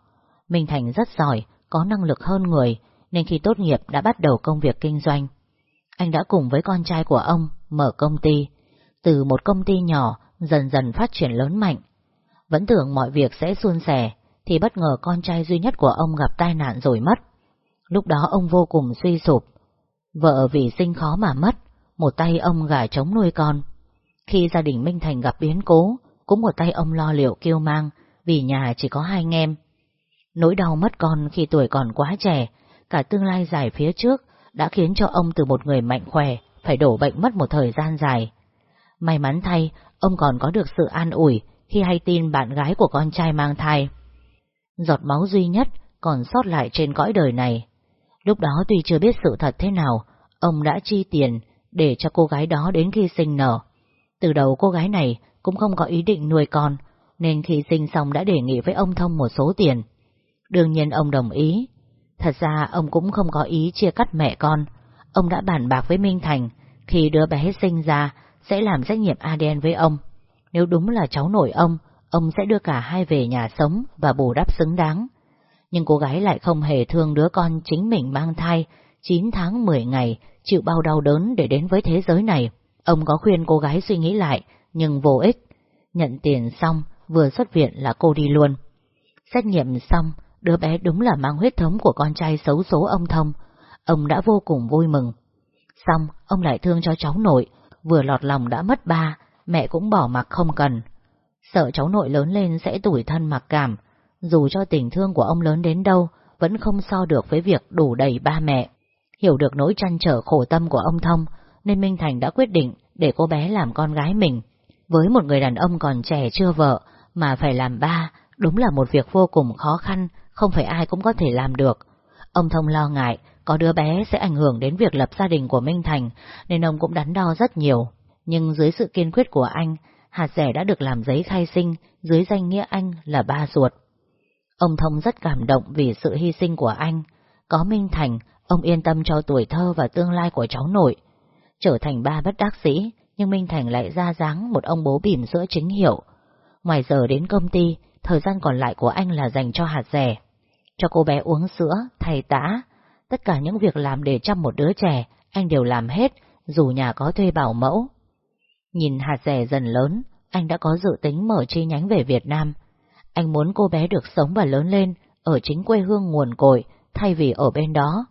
Minh Thành rất giỏi, có năng lực hơn người, nên khi tốt nghiệp đã bắt đầu công việc kinh doanh. Anh đã cùng với con trai của ông mở công ty, từ một công ty nhỏ dần dần phát triển lớn mạnh. Vẫn tưởng mọi việc sẽ suôn sẻ, thì bất ngờ con trai duy nhất của ông gặp tai nạn rồi mất. Lúc đó ông vô cùng suy sụp. Vợ vì sinh khó mà mất, một tay ông gả chống nuôi con. Khi gia đình Minh Thành gặp biến cố, cũng một tay ông lo liệu kêu mang, vì nhà chỉ có hai anh em. Nỗi đau mất con khi tuổi còn quá trẻ, cả tương lai dài phía trước, đã khiến cho ông từ một người mạnh khỏe, phải đổ bệnh mất một thời gian dài. May mắn thay, ông còn có được sự an ủi khi hay tin bạn gái của con trai mang thai. Giọt máu duy nhất còn sót lại trên cõi đời này. Lúc đó tuy chưa biết sự thật thế nào, ông đã chi tiền để cho cô gái đó đến khi sinh nở. Từ đầu cô gái này cũng không có ý định nuôi con, nên khi sinh xong đã đề nghị với ông Thông một số tiền. Đương nhiên ông đồng ý. Thật ra ông cũng không có ý chia cắt mẹ con. Ông đã bàn bạc với Minh Thành, khi đứa bé sinh ra sẽ làm xét nghiệm ADN với ông. Nếu đúng là cháu nội ông, ông sẽ đưa cả hai về nhà sống và bù đắp xứng đáng. Nhưng cô gái lại không hề thương đứa con chính mình mang thai, 9 tháng 10 ngày, chịu bao đau đớn để đến với thế giới này. Ông có khuyên cô gái suy nghĩ lại, nhưng vô ích. Nhận tiền xong, vừa xuất viện là cô đi luôn. Xét nghiệm xong, đứa bé đúng là mang huyết thống của con trai xấu số ông Thông. Ông đã vô cùng vui mừng. Xong, ông lại thương cho cháu nội, vừa lọt lòng đã mất ba, mẹ cũng bỏ mặc không cần. Sợ cháu nội lớn lên sẽ tủi thân mặc cảm, dù cho tình thương của ông lớn đến đâu, vẫn không so được với việc đủ đầy ba mẹ. Hiểu được nỗi trăn trở khổ tâm của ông Thông, nên Minh Thành đã quyết định để cô bé làm con gái mình. Với một người đàn ông còn trẻ chưa vợ, mà phải làm ba, đúng là một việc vô cùng khó khăn, không phải ai cũng có thể làm được. Ông Thông lo ngại, có đứa bé sẽ ảnh hưởng đến việc lập gia đình của Minh Thành, nên ông cũng đắn đo rất nhiều. Nhưng dưới sự kiên quyết của anh, hạt rẻ đã được làm giấy khai sinh dưới danh nghĩa anh là ba ruột. Ông Thông rất cảm động vì sự hy sinh của anh. Có Minh Thành, ông yên tâm cho tuổi thơ và tương lai của cháu nội. Trở thành ba bất đắc sĩ, nhưng Minh Thành lại ra dáng một ông bố bỉm sữa chính hiệu. Ngoài giờ đến công ty, thời gian còn lại của anh là dành cho hạt rẻ. Cho cô bé uống sữa, thay tã. Tất cả những việc làm để chăm một đứa trẻ, anh đều làm hết, dù nhà có thuê bảo mẫu. Nhìn hạt rẻ dần lớn, anh đã có dự tính mở chi nhánh về Việt Nam. Anh muốn cô bé được sống và lớn lên ở chính quê hương nguồn cội thay vì ở bên đó.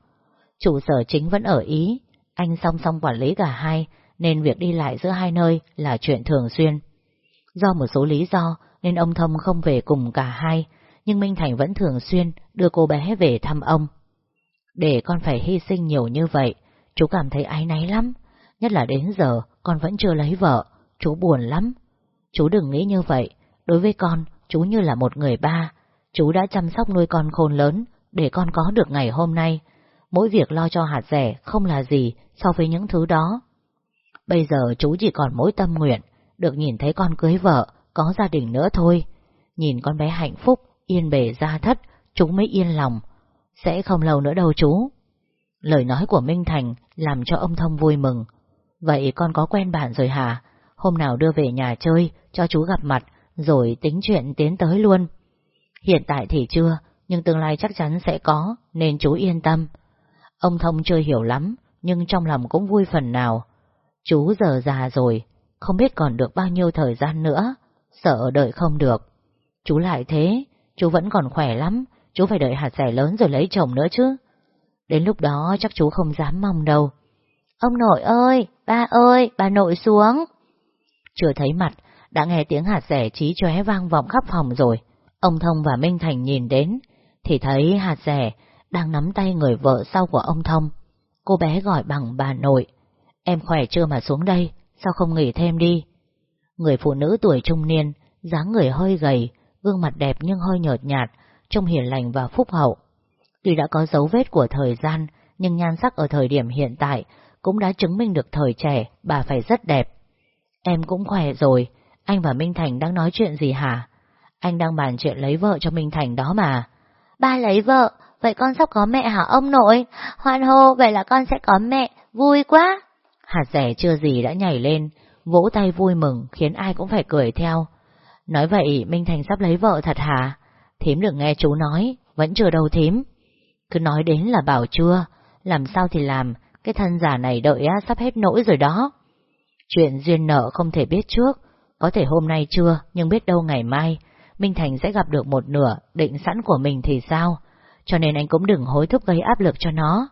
Chủ sở chính vẫn ở Ý, anh song song quản lý cả hai nên việc đi lại giữa hai nơi là chuyện thường xuyên. Do một số lý do nên ông Thông không về cùng cả hai, nhưng Minh Thành vẫn thường xuyên đưa cô bé về thăm ông. Để con phải hy sinh nhiều như vậy, chú cảm thấy áy náy lắm, nhất là đến giờ con vẫn chưa lấy vợ, chú buồn lắm. Chú đừng nghĩ như vậy, đối với con, chú như là một người ba. Chú đã chăm sóc nuôi con khôn lớn, để con có được ngày hôm nay. Mỗi việc lo cho hạt rẻ không là gì so với những thứ đó. Bây giờ chú chỉ còn mỗi tâm nguyện, được nhìn thấy con cưới vợ, có gia đình nữa thôi. Nhìn con bé hạnh phúc, yên bề gia thất, chú mới yên lòng. Sẽ không lâu nữa đâu chú. Lời nói của Minh Thành làm cho ông Thông vui mừng. Vậy con có quen bạn rồi hả? Hôm nào đưa về nhà chơi, cho chú gặp mặt, rồi tính chuyện tiến tới luôn. Hiện tại thì chưa, nhưng tương lai chắc chắn sẽ có, nên chú yên tâm. Ông Thông chưa hiểu lắm, nhưng trong lòng cũng vui phần nào. Chú giờ già rồi, không biết còn được bao nhiêu thời gian nữa, sợ đợi không được. Chú lại thế, chú vẫn còn khỏe lắm, chú phải đợi hạt rẻ lớn rồi lấy chồng nữa chứ. Đến lúc đó chắc chú không dám mong đâu. Ông nội ơi, ba ơi, bà nội xuống. Chưa thấy mặt, đã nghe tiếng hạt rẻ trí chóe vang vọng khắp phòng rồi. Ông Thông và Minh Thành nhìn đến, thì thấy hạt rẻ đang nắm tay người vợ sau của ông Thông. Cô bé gọi bằng bà nội. Em khỏe chưa mà xuống đây, sao không nghỉ thêm đi? Người phụ nữ tuổi trung niên, dáng người hơi gầy, gương mặt đẹp nhưng hơi nhợt nhạt, trông hiền lành và phúc hậu. Tuy đã có dấu vết của thời gian, nhưng nhan sắc ở thời điểm hiện tại cũng đã chứng minh được thời trẻ bà phải rất đẹp. Em cũng khỏe rồi, anh và Minh Thành đang nói chuyện gì hả? Anh đang bàn chuyện lấy vợ cho Minh Thành đó mà. Ba lấy vợ, vậy con sắp có mẹ hả ông nội? Hoan hô, vậy là con sẽ có mẹ, vui quá. Hạt rẻ chưa gì đã nhảy lên, vỗ tay vui mừng khiến ai cũng phải cười theo. Nói vậy Minh Thành sắp lấy vợ thật hả? Thím được nghe chú nói, vẫn chưa đâu thím. Cứ nói đến là bảo chưa, làm sao thì làm, cái thân giả này đợi á, sắp hết nỗi rồi đó. Chuyện duyên nợ không thể biết trước, có thể hôm nay chưa, nhưng biết đâu ngày mai, Minh Thành sẽ gặp được một nửa định sẵn của mình thì sao, cho nên anh cũng đừng hối thúc gây áp lực cho nó.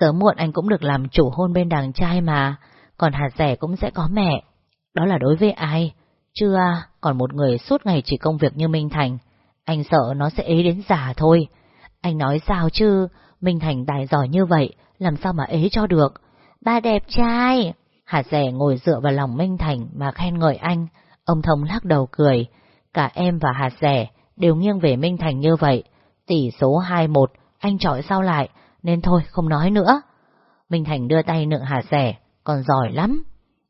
Sớm muộn anh cũng được làm chủ hôn bên đàn trai mà, còn hạt rẻ cũng sẽ có mẹ. Đó là đối với ai? Chưa, còn một người suốt ngày chỉ công việc như Minh Thành. Anh sợ nó sẽ ế đến già thôi. Anh nói sao chứ, Minh Thành tài giỏi như vậy, làm sao mà ế cho được? Ba đẹp trai! Hà rẻ ngồi dựa vào lòng Minh Thành mà khen ngợi anh. Ông Thông lắc đầu cười. Cả em và Hà rẻ đều nghiêng về Minh Thành như vậy. Tỷ số 2-1, anh trọi sao lại, nên thôi không nói nữa. Minh Thành đưa tay nựng Hà rẻ, còn giỏi lắm.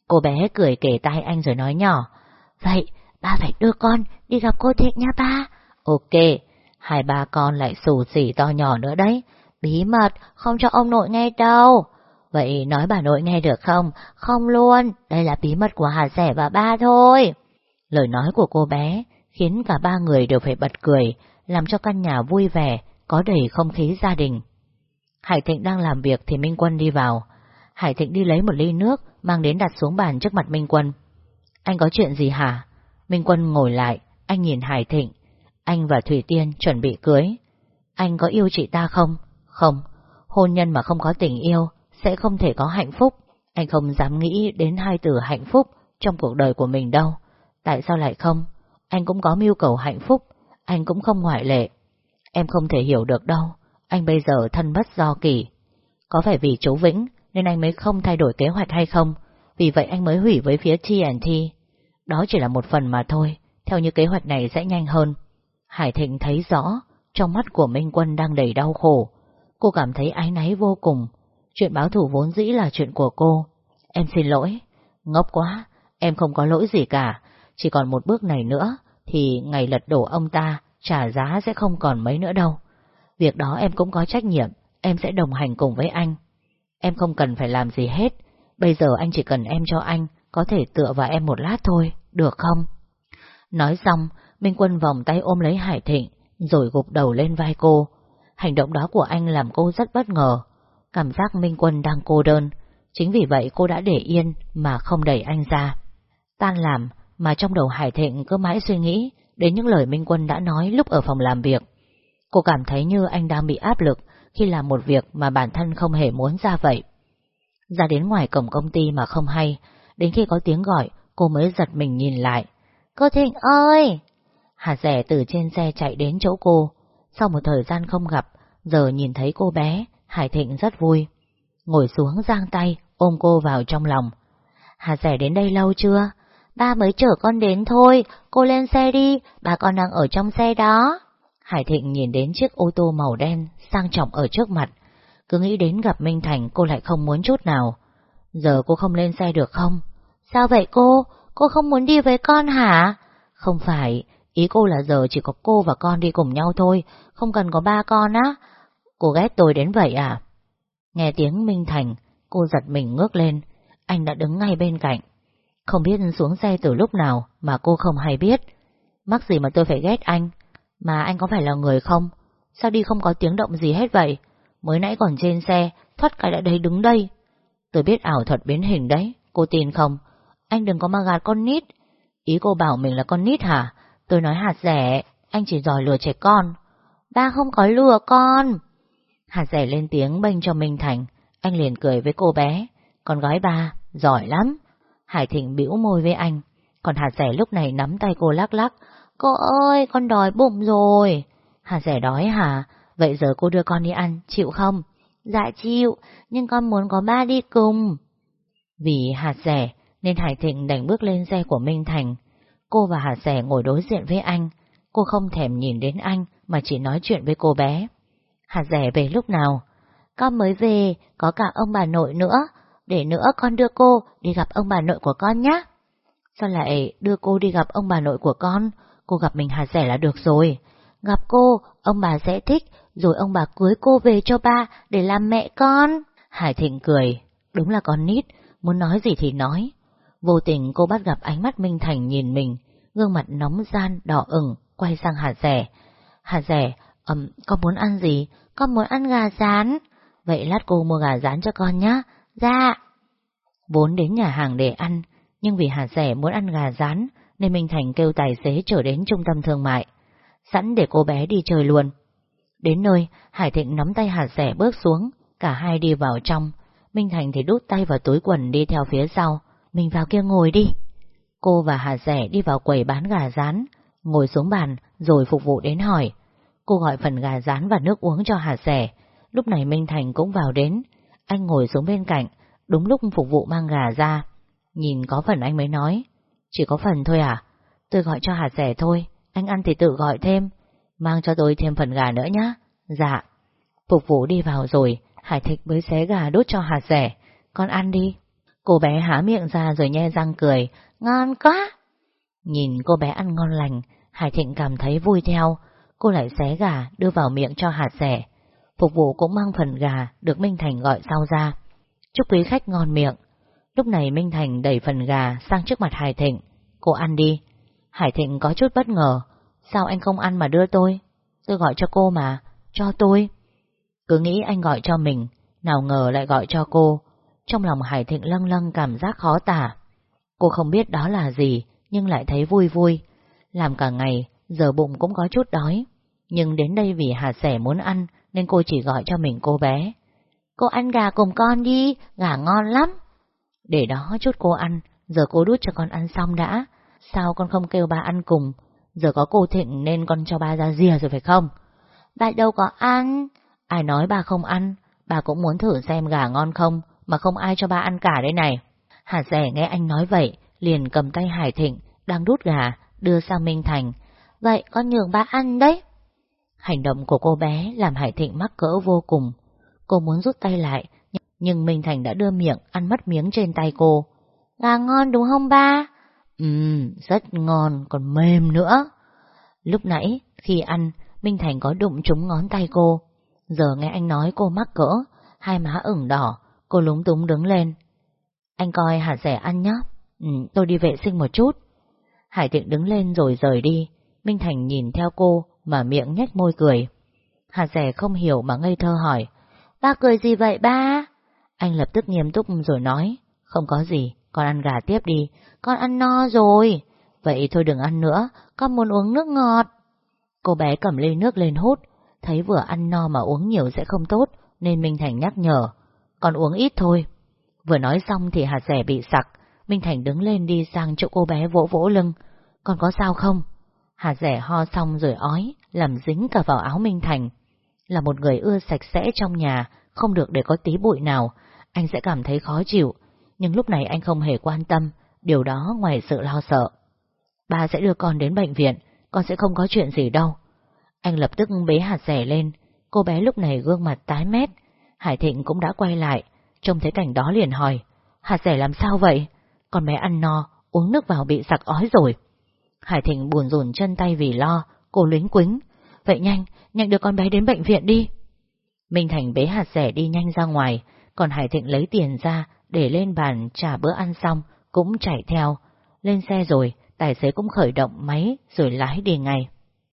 Cô bé cười kể tay anh rồi nói nhỏ. Vậy, ba phải đưa con đi gặp cô Thịnh nha ba. Ok, hai ba con lại xù xỉ to nhỏ nữa đấy. Bí mật, không cho ông nội nghe đâu. Vậy nói bà nội nghe được không? Không luôn, đây là bí mật của Hà Rẻ và ba thôi. Lời nói của cô bé khiến cả ba người đều phải bật cười, làm cho căn nhà vui vẻ, có đầy không khí gia đình. Hải Thịnh đang làm việc thì Minh Quân đi vào. Hải Thịnh đi lấy một ly nước, mang đến đặt xuống bàn trước mặt Minh Quân. Anh có chuyện gì hả? Minh Quân ngồi lại, anh nhìn Hải Thịnh. Anh và Thủy Tiên chuẩn bị cưới. Anh có yêu chị ta không? Không. Hôn nhân mà không có tình yêu sẽ không thể có hạnh phúc. Anh không dám nghĩ đến hai từ hạnh phúc trong cuộc đời của mình đâu. Tại sao lại không? Anh cũng có mưu cầu hạnh phúc, anh cũng không ngoại lệ. Em không thể hiểu được đâu, anh bây giờ thân bất do kỳ. Có phải vì chú Vĩnh nên anh mới không thay đổi kế hoạch hay không? Vì vậy anh mới hủy với phía TNT. Đó chỉ là một phần mà thôi, theo như kế hoạch này sẽ nhanh hơn. Hải Thịnh thấy rõ, trong mắt của Minh Quân đang đầy đau khổ. Cô cảm thấy ái náy vô cùng. Chuyện báo thủ vốn dĩ là chuyện của cô. Em xin lỗi. Ngốc quá, em không có lỗi gì cả. Chỉ còn một bước này nữa, thì ngày lật đổ ông ta, trả giá sẽ không còn mấy nữa đâu. Việc đó em cũng có trách nhiệm, em sẽ đồng hành cùng với anh. Em không cần phải làm gì hết, bây giờ anh chỉ cần em cho anh, có thể tựa vào em một lát thôi, được không? Nói xong, Minh Quân vòng tay ôm lấy Hải Thịnh, rồi gục đầu lên vai cô. Hành động đó của anh làm cô rất bất ngờ. Cảm giác Minh Quân đang cô đơn, chính vì vậy cô đã để yên mà không đẩy anh ra. Tan làm, mà trong đầu Hải Thịnh cứ mãi suy nghĩ đến những lời Minh Quân đã nói lúc ở phòng làm việc. Cô cảm thấy như anh đang bị áp lực khi làm một việc mà bản thân không hề muốn ra vậy. Ra đến ngoài cổng công ty mà không hay, đến khi có tiếng gọi, cô mới giật mình nhìn lại. Cô Thịnh ơi! Hà rẻ từ trên xe chạy đến chỗ cô. Sau một thời gian không gặp, giờ nhìn thấy cô bé, Hải Thịnh rất vui. Ngồi xuống giang tay, ôm cô vào trong lòng. Hà rẻ đến đây lâu chưa? Ba mới chở con đến thôi, cô lên xe đi, bà con đang ở trong xe đó. Hải Thịnh nhìn đến chiếc ô tô màu đen sang trọng ở trước mặt. Cứ nghĩ đến gặp Minh Thành cô lại không muốn chút nào. Giờ cô không lên xe được không? Sao vậy cô? Cô không muốn đi với con hả? Không phải, ý cô là giờ chỉ có cô và con đi cùng nhau thôi, không cần có ba con á. Cô ghét tôi đến vậy à? Nghe tiếng Minh Thành, cô giật mình ngước lên, anh đã đứng ngay bên cạnh. Không biết xuống xe từ lúc nào mà cô không hay biết. Mắc gì mà tôi phải ghét anh? Mà anh có phải là người không? Sao đi không có tiếng động gì hết vậy? Mới nãy còn trên xe, thoát cái đã đây đứng đây. Tôi biết ảo thuật biến hình đấy, cô tin không? Anh đừng có mà gạt con nít. Ý cô bảo mình là con nít hả? Tôi nói hạt rẻ, anh chỉ giỏi lừa trẻ con. Ba không có lừa con. Hạt rẻ lên tiếng bênh cho Minh Thành, anh liền cười với cô bé. Con gái ba, giỏi lắm. Hải Thịnh bĩu môi với anh, còn hạt rẻ lúc này nắm tay cô lắc lắc. Cô ơi, con đói bụng rồi. Hạt rẻ đói hả? Vậy giờ cô đưa con đi ăn, chịu không? Dạ chịu, nhưng con muốn có ba đi cùng. Vì hạt rẻ, nên Hải Thịnh đành bước lên xe của Minh Thành. Cô và hạt rẻ ngồi đối diện với anh. Cô không thèm nhìn đến anh, mà chỉ nói chuyện với cô bé hà rẻ về lúc nào? Con mới về, có cả ông bà nội nữa. Để nữa con đưa cô đi gặp ông bà nội của con nhé. Sao lại đưa cô đi gặp ông bà nội của con? Cô gặp mình hà rẻ là được rồi. Gặp cô, ông bà sẽ thích, rồi ông bà cưới cô về cho ba để làm mẹ con. Hải Thịnh cười, đúng là con nít, muốn nói gì thì nói. Vô tình cô bắt gặp ánh mắt Minh Thành nhìn mình, gương mặt nóng gian, đỏ ửng, quay sang hà rẻ. hà rẻ, um, con muốn ăn gì? Con muốn ăn gà rán. Vậy lát cô mua gà rán cho con nhé. Dạ. Vốn đến nhà hàng để ăn, nhưng vì Hà rẻ muốn ăn gà rán, nên Minh Thành kêu tài xế trở đến trung tâm thương mại. Sẵn để cô bé đi chơi luôn. Đến nơi, Hải Thịnh nắm tay Hà rẻ bước xuống, cả hai đi vào trong. Minh Thành thì đút tay vào túi quần đi theo phía sau. Mình vào kia ngồi đi. Cô và Hà rẻ đi vào quầy bán gà rán, ngồi xuống bàn rồi phục vụ đến hỏi. Cô gọi phần gà rán và nước uống cho hà sẻ. Lúc này Minh Thành cũng vào đến. Anh ngồi xuống bên cạnh, đúng lúc phục vụ mang gà ra. Nhìn có phần anh mới nói. Chỉ có phần thôi à? Tôi gọi cho hà sẻ thôi, anh ăn thì tự gọi thêm. Mang cho tôi thêm phần gà nữa nhé. Dạ. Phục vụ đi vào rồi, Hải Thịnh mới xé gà đốt cho hà sẻ. Con ăn đi. Cô bé há miệng ra rồi nhe răng cười. Ngon quá! Nhìn cô bé ăn ngon lành, Hải Thịnh cảm thấy vui theo. Cô lại xé gà đưa vào miệng cho hạt rẻ. Phục vụ cũng mang phần gà được Minh Thành gọi sau ra. Chúc quý khách ngon miệng. Lúc này Minh Thành đẩy phần gà sang trước mặt Hải Thịnh. Cô ăn đi. Hải Thịnh có chút bất ngờ. Sao anh không ăn mà đưa tôi? Tôi gọi cho cô mà. Cho tôi. Cứ nghĩ anh gọi cho mình. Nào ngờ lại gọi cho cô. Trong lòng Hải Thịnh lâng lâng cảm giác khó tả. Cô không biết đó là gì, nhưng lại thấy vui vui. Làm cả ngày, giờ bụng cũng có chút đói. Nhưng đến đây vì hạt sẻ muốn ăn, nên cô chỉ gọi cho mình cô bé. Cô ăn gà cùng con đi, gà ngon lắm. Để đó chút cô ăn, giờ cô đút cho con ăn xong đã. Sao con không kêu ba ăn cùng? Giờ có cô Thịnh nên con cho ba ra rìa rồi phải không? Ba đâu có ăn. Ai nói ba không ăn, bà cũng muốn thử xem gà ngon không, mà không ai cho ba ăn cả đây này. Hạt rẻ nghe anh nói vậy, liền cầm tay Hải Thịnh, đang đút gà, đưa sang Minh Thành. Vậy con nhường ba ăn đấy. Hành động của cô bé làm Hải Thịnh mắc cỡ vô cùng. Cô muốn rút tay lại, nhưng Minh Thành đã đưa miệng ăn mất miếng trên tay cô. Gà ngon đúng không ba? Ừm, rất ngon, còn mềm nữa. Lúc nãy, khi ăn, Minh Thành có đụng trúng ngón tay cô. Giờ nghe anh nói cô mắc cỡ, hai má ửng đỏ, cô lúng túng đứng lên. Anh coi hạt rẻ ăn nhé. Ừ, tôi đi vệ sinh một chút. Hải Thịnh đứng lên rồi rời đi. Minh Thành nhìn theo cô mà miệng nhếch môi cười. Hà rẻ không hiểu mà ngây thơ hỏi. Ba cười gì vậy ba? Anh lập tức nghiêm túc rồi nói. Không có gì, con ăn gà tiếp đi. Con ăn no rồi. Vậy thôi đừng ăn nữa, con muốn uống nước ngọt. Cô bé cầm ly nước lên hút, thấy vừa ăn no mà uống nhiều sẽ không tốt, nên Minh Thành nhắc nhở. Con uống ít thôi. Vừa nói xong thì hạt rẻ bị sặc, Minh Thành đứng lên đi sang chỗ cô bé vỗ vỗ lưng. Con có sao không? Hạt rẻ ho xong rồi ói, làm dính cả vào áo Minh Thành. Là một người ưa sạch sẽ trong nhà, không được để có tí bụi nào, anh sẽ cảm thấy khó chịu. Nhưng lúc này anh không hề quan tâm, điều đó ngoài sự lo sợ. Ba sẽ đưa con đến bệnh viện, con sẽ không có chuyện gì đâu. Anh lập tức bế hạt rẻ lên, cô bé lúc này gương mặt tái mét. Hải Thịnh cũng đã quay lại, trông thấy cảnh đó liền hỏi, hạt rẻ làm sao vậy? Con bé ăn no, uống nước vào bị sặc ói rồi. Hải Thịnh buồn rùn chân tay vì lo, cô lính quính. Vậy nhanh, nhanh đưa con bé đến bệnh viện đi. Minh Thành bế hạt rẻ đi nhanh ra ngoài, còn Hải Thịnh lấy tiền ra để lên bàn trả bữa ăn xong, cũng chạy theo. Lên xe rồi, tài xế cũng khởi động máy rồi lái đi ngay.